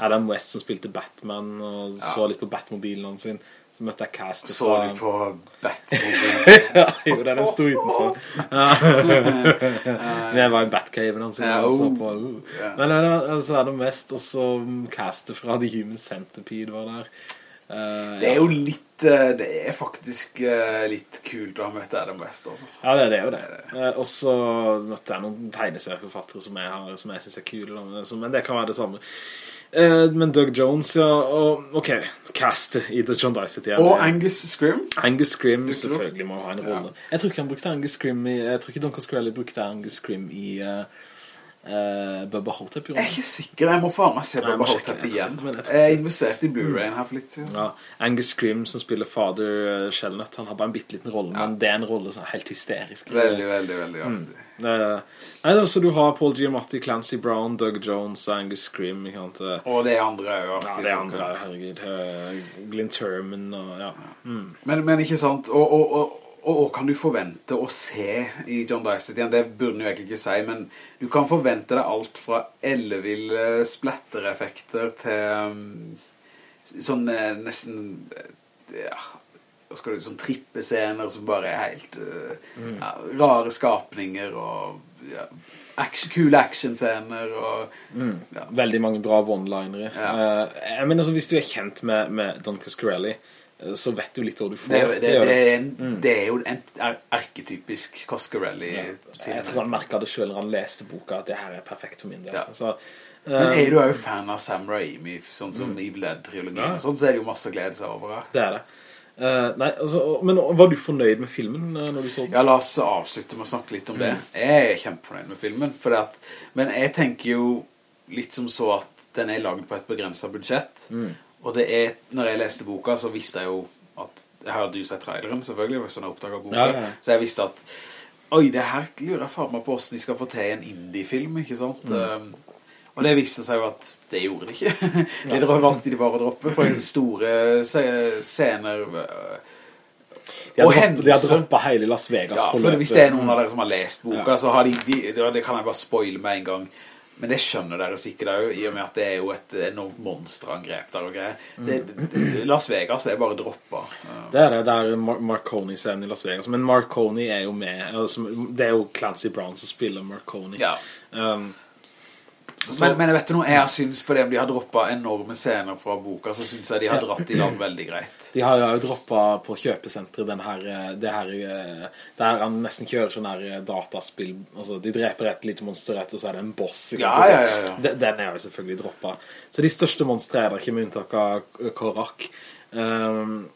Adam West som spilte Batman Og så litt på Batmobilen hans sin Så møtte jeg castet Så du på Batmobile? *laughs* Ja, jo, den sto utenfor. Men jeg var i Batcaven hans oh. uh. Men eh, så er det mest Og så castet fra The Human Centipede var der Eh, Det er jo litt eh, Det er faktisk eh, litt kult å ha møtt Adam West altså. Ja, det, det er jo det. det og så møtte jeg noen tegneserieforfattere som jeg, har, som jeg synes er kule, men- det kan være det samme. Men Doug Jones, ja, og ok, cast i The John Dicey Og Angus Scrim Angus Scrim selvfølgelig må ha en rolle. Jeg tror ikke han brukte Angus Scrim i, jeg tror ikke Duncan Coscarelli brukte Angus Scrim i uh, Bubba Hotep. Jeg er ikke sikker, jeg må faen meg se Nei, Bubba Hotep jeg igjen jeg tror Jeg investerte i Blu-rayen her for litt siden Ja, Angus Grimm som spiller Father uh, Shellnut, han har bare en bitteliten rolle, men det er en rolle som er helt hysterisk. Veldig, veldig, veldig artig Eh, Nei, altså du har Paul Giamatti, Clancy Brown, Doug Jones og Angus ikke sant? Eh, Og det andre er jo Ja, artig det andre, herregud. eh, Glyn Turman og ja. Mm. Men, men ikke sant Og, og, og, og, hva kan du forvente å se i John igjen? Det burde du egentlig ikke si Men du kan forvente deg alt fra elleville splattereffekter Til um, Sånn eh, nesten eh, Ja skal du, sånn trippescener som bare er helt eh, ja, rare skapninger og ja, action, kule actionscener og ja, Veldig mange bra one-linere. Jeg mener, altså, hvis du er kjent med, med Don Coscarelli, så vet du litt hva du får. det, det, det, det. er en, det er jo en er arketypisk Coscarelli-film. Jeg tror han merket det selv når han leste boka, at det her er perfekt for min del. Ja. Så, um, Men er du jo fan av Sam Raimi, sånn som Evil Dead-trilogien, Ja. sånn så er det jo masse glede seg over her. det er det. Uh, nei, altså, men var du fornøyd med filmen uh, når du så den? Ja, la oss avslutte med å snakke litt om det. Jeg er kjempefornøyd med filmen, at, men jeg tenker jo litt som så at den er laget på et begrenset budsjett, og det er, når jeg leste boka, så visste jeg jo at, jeg hadde jo sett traileren selvfølgelig, sånn jeg oppdaget boka, Ja, ja, så jeg visste at, oi, det her lurer jeg på hvordan de skal få til en indie-film, ikke sant? Um, og det viste seg jo at det gjorde de ikke. *laughs* de ja. valgte de bare å droppe, for store se- scener øh, De har droppet- De har droppet hele Las Vegas Ja, for hvis det er noen av dere som har lest boka, Ja. så har de, de, det- det kan jeg bare spoile med en gang. Men det skjønner dere sikkert også, i og med at det er jo et enormt monsterangrep der og greier. Det, Las Vegas er bare droppet. Uh, Det er det, det er Mar Marconi-scenen i Las Vegas. Men Marconi er jo med. altså, Det er jo Clancy Brown som spiller Marconi. Ja. Um, men, men vet du noe, jeg synes fordi de har droppet enorme scener fra boka, så synes jeg de har dratt i land veldig greit. de har jo droppet på kjøpesenteret den her, eh, det her eh, Der han nesten kjører sånn her eh, dataspill Altså, de dreper et lite monster rett, og så er det en boss. Ja, ja, ja, ja. Den- er jo selvfølgelig droppet. Så de største monstrene er der ikke med unntak av Korak. Um,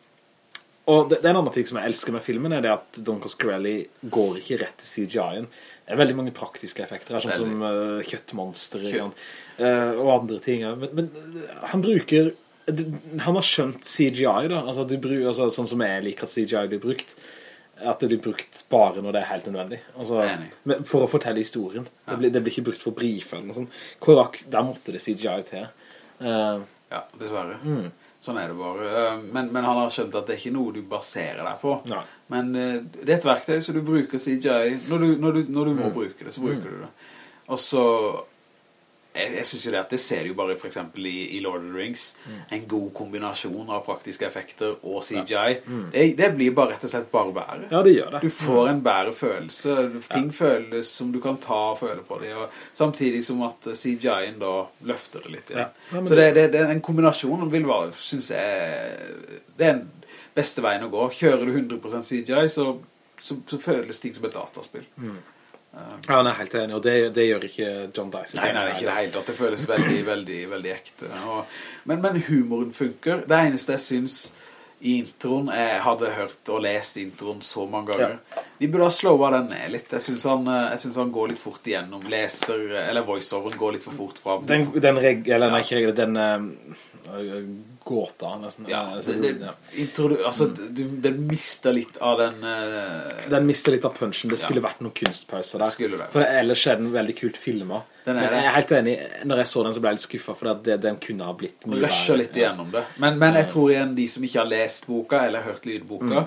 og det, det er en annen ting som jeg elsker med filmen er det at Don Coscarelli går ikke rett til CGI-en. Det er veldig mange praktiske effekter her, sånn som uh, kjøttmonster Kjøtt. uh, og andre ting. ja. Men, men uh, han bruker han har skjønt CGI da altså, du bru, altså, Sånn som jeg liker at CGI blir brukt At det blir brukt bare når det er helt nødvendig altså, men For å fortelle historien det, blir, det blir ikke brukt for briefen noe Korak, der måtte det CGI til Uh, Ja, dessverre. Mm. Sånn er det bare. Uh, Men, men han har skjønt at det er ikke noe du baserer deg på. Nei. Men uh, det er et verktøy, så du bruker CGI. Når du, når du, når du må Mm. bruke det, så bruker du det. Og så... Jeg, jeg synes jo det at det ser jo bare for eksempel i, i Lord of the Rings. Mm. En god kombinasjon av praktiske effekter og CGI. Det, det blir bare rett og slett bare. Mm. Ja, det gjør det Du får en bære følelse. Ting føles som du kan ta og føle på det. Samtidig som at CGI-en da løfter det litt. Ja. Ja, så det, det, det en kombinasjon vil være, synes jeg, det er den beste veien å gå. Kjører du 100% CGI, så, så, så føles ting som et dataspill. Ja, han er helt enig, og det, det gjør ikke John Dyson. Nei, nei, det er ikke det helt at det føles veldig, veldig, veldig ekte. Og, men, men humoren funker. Det eneste jeg synes i introen, jeg hadde hørt og lest introen så mange ganger. De burde ha slået den ned litt. Jeg synes han, jeg synes han går litt fort igjennom. Leser, eller voiceoveren går litt for fort fram. Den, den reg... Eller nei, ikke regler, den eh, gåta, nesten. ja, det, det, ja. introdu, altså, du, den mister litt av den... Uh, Den mister litt av punchen. Det skulle vært noen kunstpauser der. Det. For ellers er den veldig kult filmer. Den er Men jeg er helt enig. Når jeg så den, så ble jeg litt skuffet, for det, den kunne ha blitt mye rusher litt Ja. igjennom det. Men, men jeg tror igjen de som ikke har lest boka, eller hørt lydboka,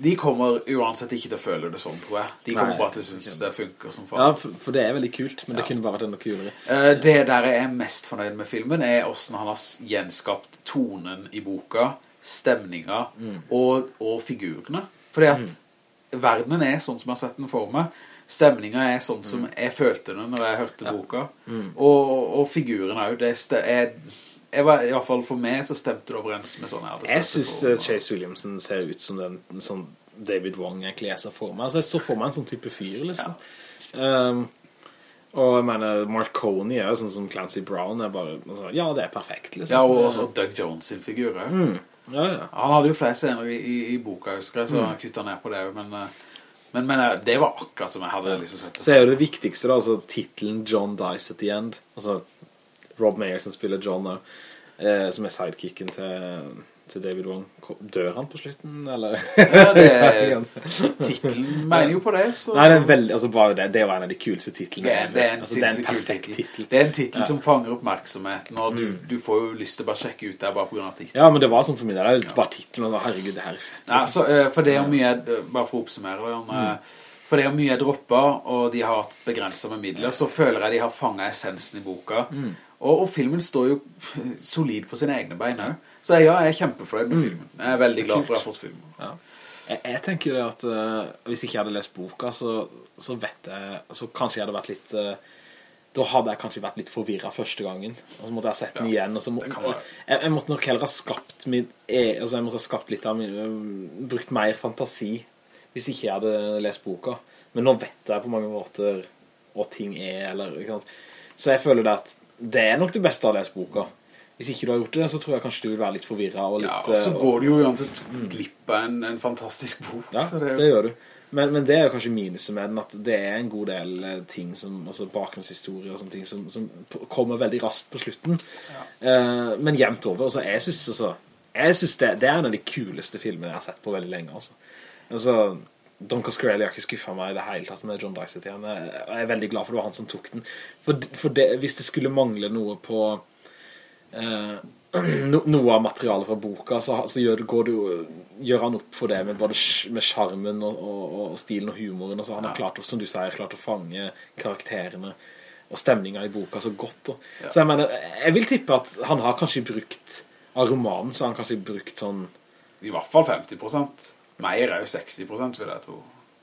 de kommer uansett ikke til å føle det sånn, tror jeg. De kommer Nei, bare til å synes det funker som faen. Ja, for, for det er veldig kult, men det kunne bare vært enda kulere. Uh, Det der jeg er mest fornøyd med filmen er hvordan han har gjenskapt tonen i boka, stemninga og, og figurene. Fordi at verdenen er sånn som jeg har sett den for meg. Stemninga er sånn som jeg følte den når jeg hørte boka. Og, og figuren er jo det er, var, I hvert fall for meg så stemte det overens med sånn jeg hadde Jeg sett det synes og... Chase Williamson ser ut som den sånn David Wong egentlig kleser så for meg. Altså, jeg så for meg en sånn type fyr, liksom. Um, og jeg mener, Marconi er jo sånn som Clancy Brown er bare, altså, ja, det er perfekt, liksom. Ja, og også Doug Jones sin figur. mm. Ja, ja. Han hadde jo flere scener i, i, i boka, husker jeg, så han kuttet ned på det, men, eh, men, men eh, det var akkurat som jeg hadde liksom sett det. Så er jo det viktigste da, altså titlen John Dice at the end. Altså Rob Mayer som spiller John nå, eh, som er sidekicken til, til David Wong. Dør han på slutten, eller? Ja, det er, *laughs* titlen mener jo på det, så... Nei, det er veldig, altså bare det, det var en av de kuleste titlene. Det det er en Altså, sinnssykt kul titel. titel. Det er en titel som fanger oppmerksomheten, og du, du får jo lyst til å bare sjekke ut det bare på grunn av titlen. Ja, men det var sånn for meg, det er bare titlen, og herregud, det her er. Nei, så, eh, for det er jo mye, bare for å oppsummere det, om... eh, for det er jo mye droppet, og de har hatt begrenset med midler, så føler jeg de har fanget essensen i boka. Og, og filmen står jo *laughs* solid på sine egne bein her. Så ja, jeg er kjempefornøyd med filmen. Jeg er veldig glad for at jeg har fått filmen. Ja. Jeg, jeg tenker det at uh, hvis ikke jeg hadde lest boka, så, så vet jeg, så kanskje jeg hadde vært litt... Uh, da hadde jeg kanskje vært litt forvirret første gangen Og så måtte jeg ha sett den Ja, igjen så må, jeg, jeg måtte nok heller ha skapt min, e- altså jeg måtte ha skapt litt av min, øh, Brukt mer fantasi Hvis ikke jeg hadde lest boka Men nå vet jeg på mange måter Hva ting er eller? Så jeg føler det at Det er nok det beste å lese boka Hvis ikke du har gjort det Så tror jeg kanskje du vil være litt og litt, Ja, og så øh, går det jo uansett glipp av en, en fantastisk bok. ja, det, det gjør du. Men, men det er jo kanskje minuset med den, at det er en god del eh, ting som, altså bakgrunnshistorie og sånne ting som, som kommer veldig raskt på slutten. Eh, men jevnt over, altså jeg synes, altså, jeg synes det, det er en av de kuleste filmene jeg har sett på veldig lenge, altså. Altså, Don Coscarelli har ikke skuffet meg i det hele tatt med John Dicey igjen. Jeg er veldig glad for det var han som tok den. For, for det, hvis det skulle mangle noe på eh, *clears throat* no, noe av materialet fra boka, så, så gjør, det gjør han opp for det med både med charmen og, og, og stilen og humoren. Altså, han har klart, som du sier, klart å fange karakterene og stemningen i boka så godt. Og, Så jeg mener, jeg vil tippe at han har kanskje brukt, av romanen, så har han kanskje brukt sånn I hvert fall 50%. Mer er jo 60%, vil jeg tro.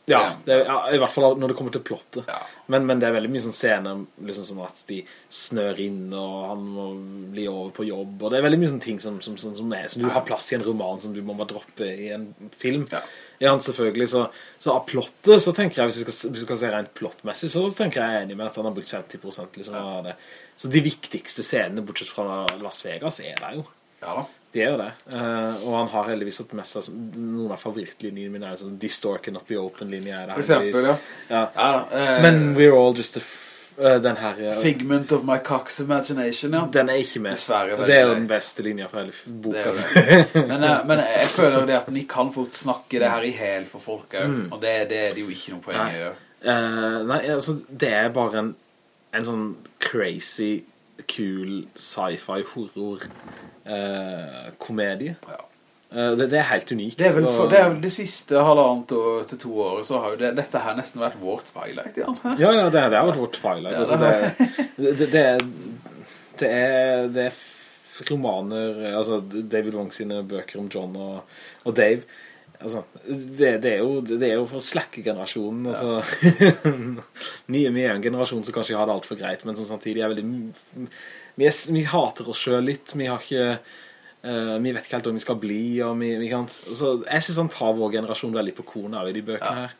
Ja, det, er- ja, i hvert fall når det kommer til plottet. Ja. Men, men det er veldig mye sånn scener liksom som at de snør inn, og han må bli over på jobb, og det er veldig mye sånne ting som, som, som, som, er, som du har plass i en roman som du må bare droppe i en film. Ja. Ja, selvfølgelig, så, så av plottet, så tenker jeg, hvis du skal, hvis du skal se rent plottmessig, så tenker jeg enig med at han har brukt 50% liksom av det. Så de viktigste scenene, bortsett fra Las Vegas, er der jo. Ja da. Det er jo det. Uh, og han har heldigvis fått med seg noen av favorittlinjene mine er sånn This door cannot be open-linje. For eksempel, ja. ja. Ja eh, Men we're all just a eh, den her ja. Figment of my cock's imagination, ja. Den er ikke med. Dessverre, det er jo den beste linja for hele boka. *laughs* Men, men jeg føler det at vi kan fort snakke det her i hel for folk Mm. og det, det er det jo ikke noe poeng nei. å gjøre. uh, nei, altså, det er bare en, en sånn crazy, kul sci-fi horror eh, komedie. Ja. Eh, det, det er helt unikt. Det er vel for, det er vel det siste halvannet år til to år, så har jo det, dette her nesten vært vårt Twilight, ja. Ja, ja, det, det har vært vårt Twilight. Altså, det det, det, det, er, det er er romaner Altså David Wong sine bøker om John og, og Dave. Altså, det, det, er jo, det er jo for slakke-generasjonen. Altså. Ja. vi er en generasjon som kanskje har det alt for greit, men som samtidig er veldig Vi, er, vi hater oss sjøl litt. Vi har ikke uh, vi vet ikke helt om vi skal bli og vi, vi kan, så Jeg synes han tar vår generasjon veldig på kornet i de bøkene her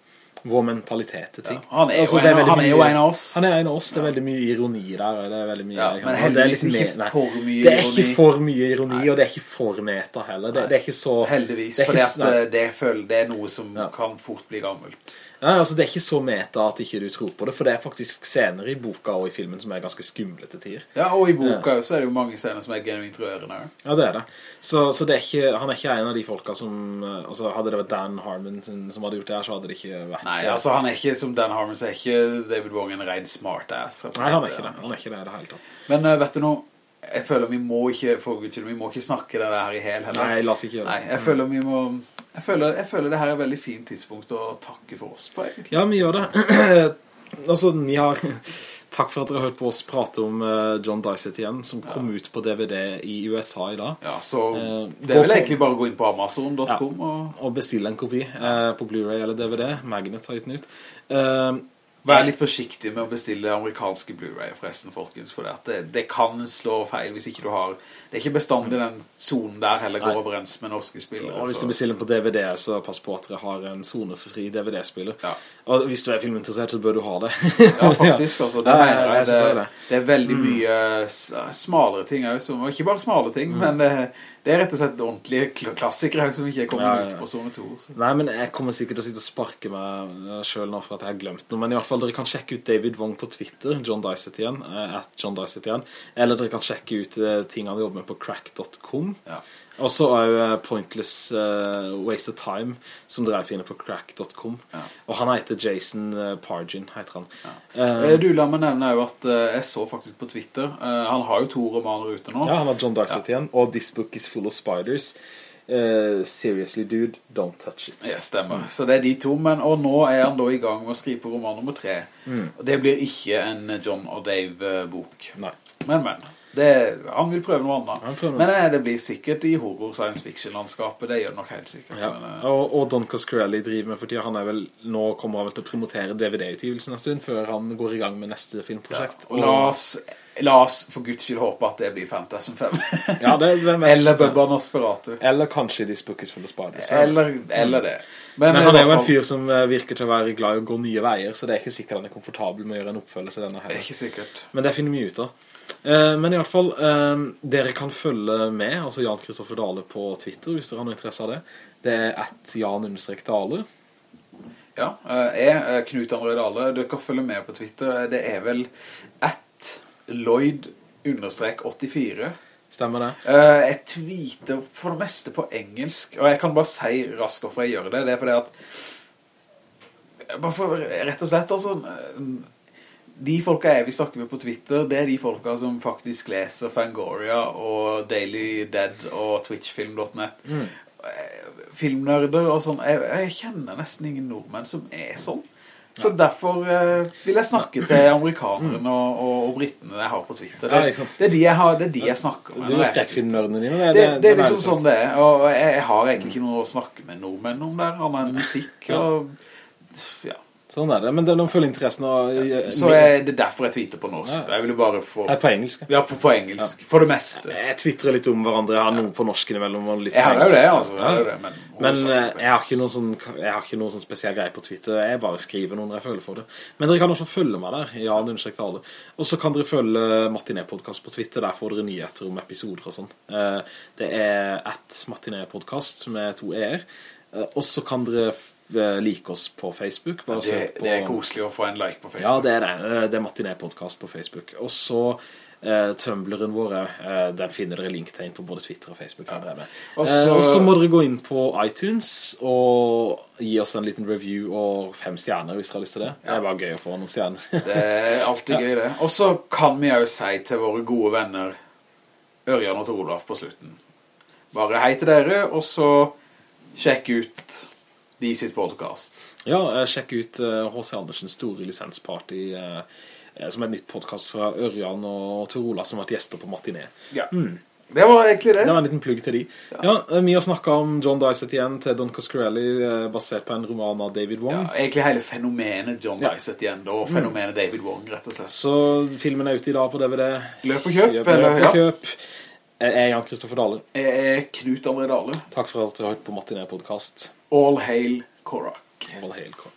Vår mentalitet til ting Ja, han er Altså, en av- han er jo en av oss. Han er en av oss, det er veldig mye ironi der det er mye, Ja, men heldigvis det er ikke nei. for mye Det er ironi. ikke for mye ironi Og det er ikke for meta heller Det, det er ikke så Heldigvis, er for det, at eh, det, føler, det er noe som Ja. kan fort bli gammelt. Ja, altså, Det er ikke så meta at ikke du tror på det For det er faktisk scener i boka og i filmen Som er ganske skumle til tider Ja, og i boka så er det jo mange scener som er genuint rørende. Ja, det er det Så, så det er ikke, han er ikke en av de folka som altså, Hadde det vært Dan Harmon som hadde gjort det her Så hadde det ikke vært Nei, altså han er ikke som Dan Harmon, så er ikke David Wong en ren smartass. Nei, han er ikke det Han er ikke det i det hele tatt Men eh, vet du noe, jeg føler vi må ikke, for Gud skyld, vi må ikke snakke det her i hel heller. Nei, la oss ikke gjøre det. Nei, jeg føler vi må Jeg føler, jeg føler det her er et veldig fint tidspunkt å takke for oss på, egentlig. Ja, vi gjør det. *clears throat* altså, vi har... *laughs* Takk for at dere har hørt på oss prate om eh, John Dysett igjen, som kom ut på DVD i USA i dag. Ja, så Eh, det er vel egentlig bare å gå inn på Amazon.com og Og bestille en kopi eh, på Blu-ray eller DVD. Magnet har gitt den ut. Eh, Vær litt forsiktig med å bestille amerikanske Blu-ray forresten, folkens, for det, det kan slå feil hvis ikke du har... Det er ikke bestandig den zonen der heller går Nei. overens med norske spillere. og hvis du bestiller på DVD, så pass på at dere har en zonefri DVD-spiller. Ja. Og hvis du er filminteressert, så bør du ha det. Ja, faktisk, altså, *laughs* det Ja, jeg. jeg Det, det. det er veldig mye s- smalere ting også, ikke bare smale ting, men det, det er rett og slett ordentlige kl- klassikere som ikke er kommet Ja, ut på Zone 2. Så. Nei, men jeg kommer sikkert til å sitte og sparke meg selv nå for at jeg har glemt noe. Men i hvert fall, dere kan sjekke ut David Wong på Twitter, John Dysett igjen, eh, at John Dysett igjen. Eller dere kan sjekke ut tingene ting han jobber med på crack.com. Ja. Og så er jo eh, Pointless uh, Waste of Time, som dreier fine på crack.com. Ja. Og han heter Jason eh, Pargin, heter han. Eh, Du, la meg nevne jo at uh, jeg så faktisk på Twitter, han har jo to romaner ute nå. Ja, han har John Dysett igjen. Og This Book is Full of Spiders. Uh, seriously, dude, don't touch it. Ja, stemmer. Så det er de to, men og nå er han da i gang med å skrive på roman nummer tre. Og det blir ikke en John og Dave-bok. Nei. Men, men. Det, han vil prøve noe annet. Noe. Men eh, det blir sikkert i horror science fiction-landskapet, det gjør det nok helt sikkert. Ja. Men, eh, Og, og Don Coscarelli driver med for tida. Han er vel, nå kommer han vel til å promotere DVD-utgivelsen en stund, før han går i gang med neste filmprosjekt. og la oss, la oss for guds skyld håpe at det blir Phantasm 5. *laughs* Ja, det, eller Bubba Nosferatu. Eller kanskje de spukkes for Spiders. Eller, eller det. Men Men han er jo en fyr som eh, virker til å være glad i å gå nye veier, så det er ikke sikkert han er komfortabel med å gjøre en oppfølger til denne Det er ikke sikkert. Men det finner vi ut av. Eh, men i alle fall, eh, dere kan følge med, altså Jan Kristoffer Dale på Twitter, hvis dere har noe interesse av det. Det er at Jan-Dale. Ja, eh, jeg, Knut André Dale, dere kan følge med på Twitter. Det er vel at lloyd-84. Stemmer det? Jeg tweeter for det meste på engelsk, og jeg kan bare si raskt hvorfor jeg gjør det. Det er fordi at bare for, rett og slett altså de folka jeg vil snakke med på Twitter det er de folka som faktisk leser Fangoria og Daily Dead og Twitchfilm.net filmnørder og sånn. Jeg, jeg kjenner nesten ingen nordmenn som er sånn. Så derfor eh, vil jeg snakke til *clears throat* amerikanerne og, og, og brittene jeg har på Twitter. Det, Ja, det, er de jeg har, det er de jeg snakker med Du er jeg er på Twitter. skrekkfilmnerdene dine. det, det, er liksom sånn det er. Og jeg, jeg har egentlig ikke noe å snakke med nordmenn om der Annet enn musikk og, ja. Sånn er det, men er noen følger interessen og... Så er det derfor jeg tweeter på norsk Ja. Jeg jo bare få er på engelsk. Ja, på, på engelsk For det meste Jeg twitterer litt om hverandre, jeg har noe på norsken innimellom og litt Jeg har jo det, altså jeg har jo det, Men, Men eh, jeg har ikke noe sånn, jeg har ikke noe sånn spesiell greie på Twitter, jeg bare skriver noe når jeg føler for det. Men dere kan også følge meg der, ja, understrekt alle. Og så kan dere følge Martinet-podcast på Twitter, der får dere nyheter om episoder og sånn. Eh, Det er at Martinet-podcast med to e-er. Eh, Og så kan dere eh, like oss på Facebook. Ja, det, på- det er koselig å få en like på Facebook. ja, det er det. Eh, Det er Martinet-podcast på Facebook. Og så eh, Tumbleren vår, eh, den finner dere link til inn på både Twitter og Facebook. Ja. Og Eh, så- eh, må dere gå inn på iTunes og gi oss en liten review og fem stjerner hvis dere har lyst til det. Det er bare gøy å få noen stjerner. *laughs* Det er alltid gøy det Og så kan vi jo si til våre gode venner Ørjan og til Olaf på slutten Bare hei til dere Og så sjekk ut De sitt podcast ja, eh, sjekk ut eh, H.C. Andersens store lisensparty, eh, eh, som er et nytt podcast fra Ørjan og Tor Ola, som har vært gjester på Martinet Ja Det var egentlig det Det var en liten plugg til de. Ja, ja Vi har snakket om John Dysett igjen til Don Coscarelli, eh, basert på en roman av David ja, Wong. Egentlig hele fenomenet John Ja. Dysett igjen da, Og fenomenet David Wong rett og slett Så filmen er ute i dag på DVD. Løp og kjøp Løp eller, og ja. Jeg er Jan Kristoffer Dale. Jeg er Knut André Dale Takk for at dere har hørt på Martinet Podcast. All hail Korak All hail, Kåre.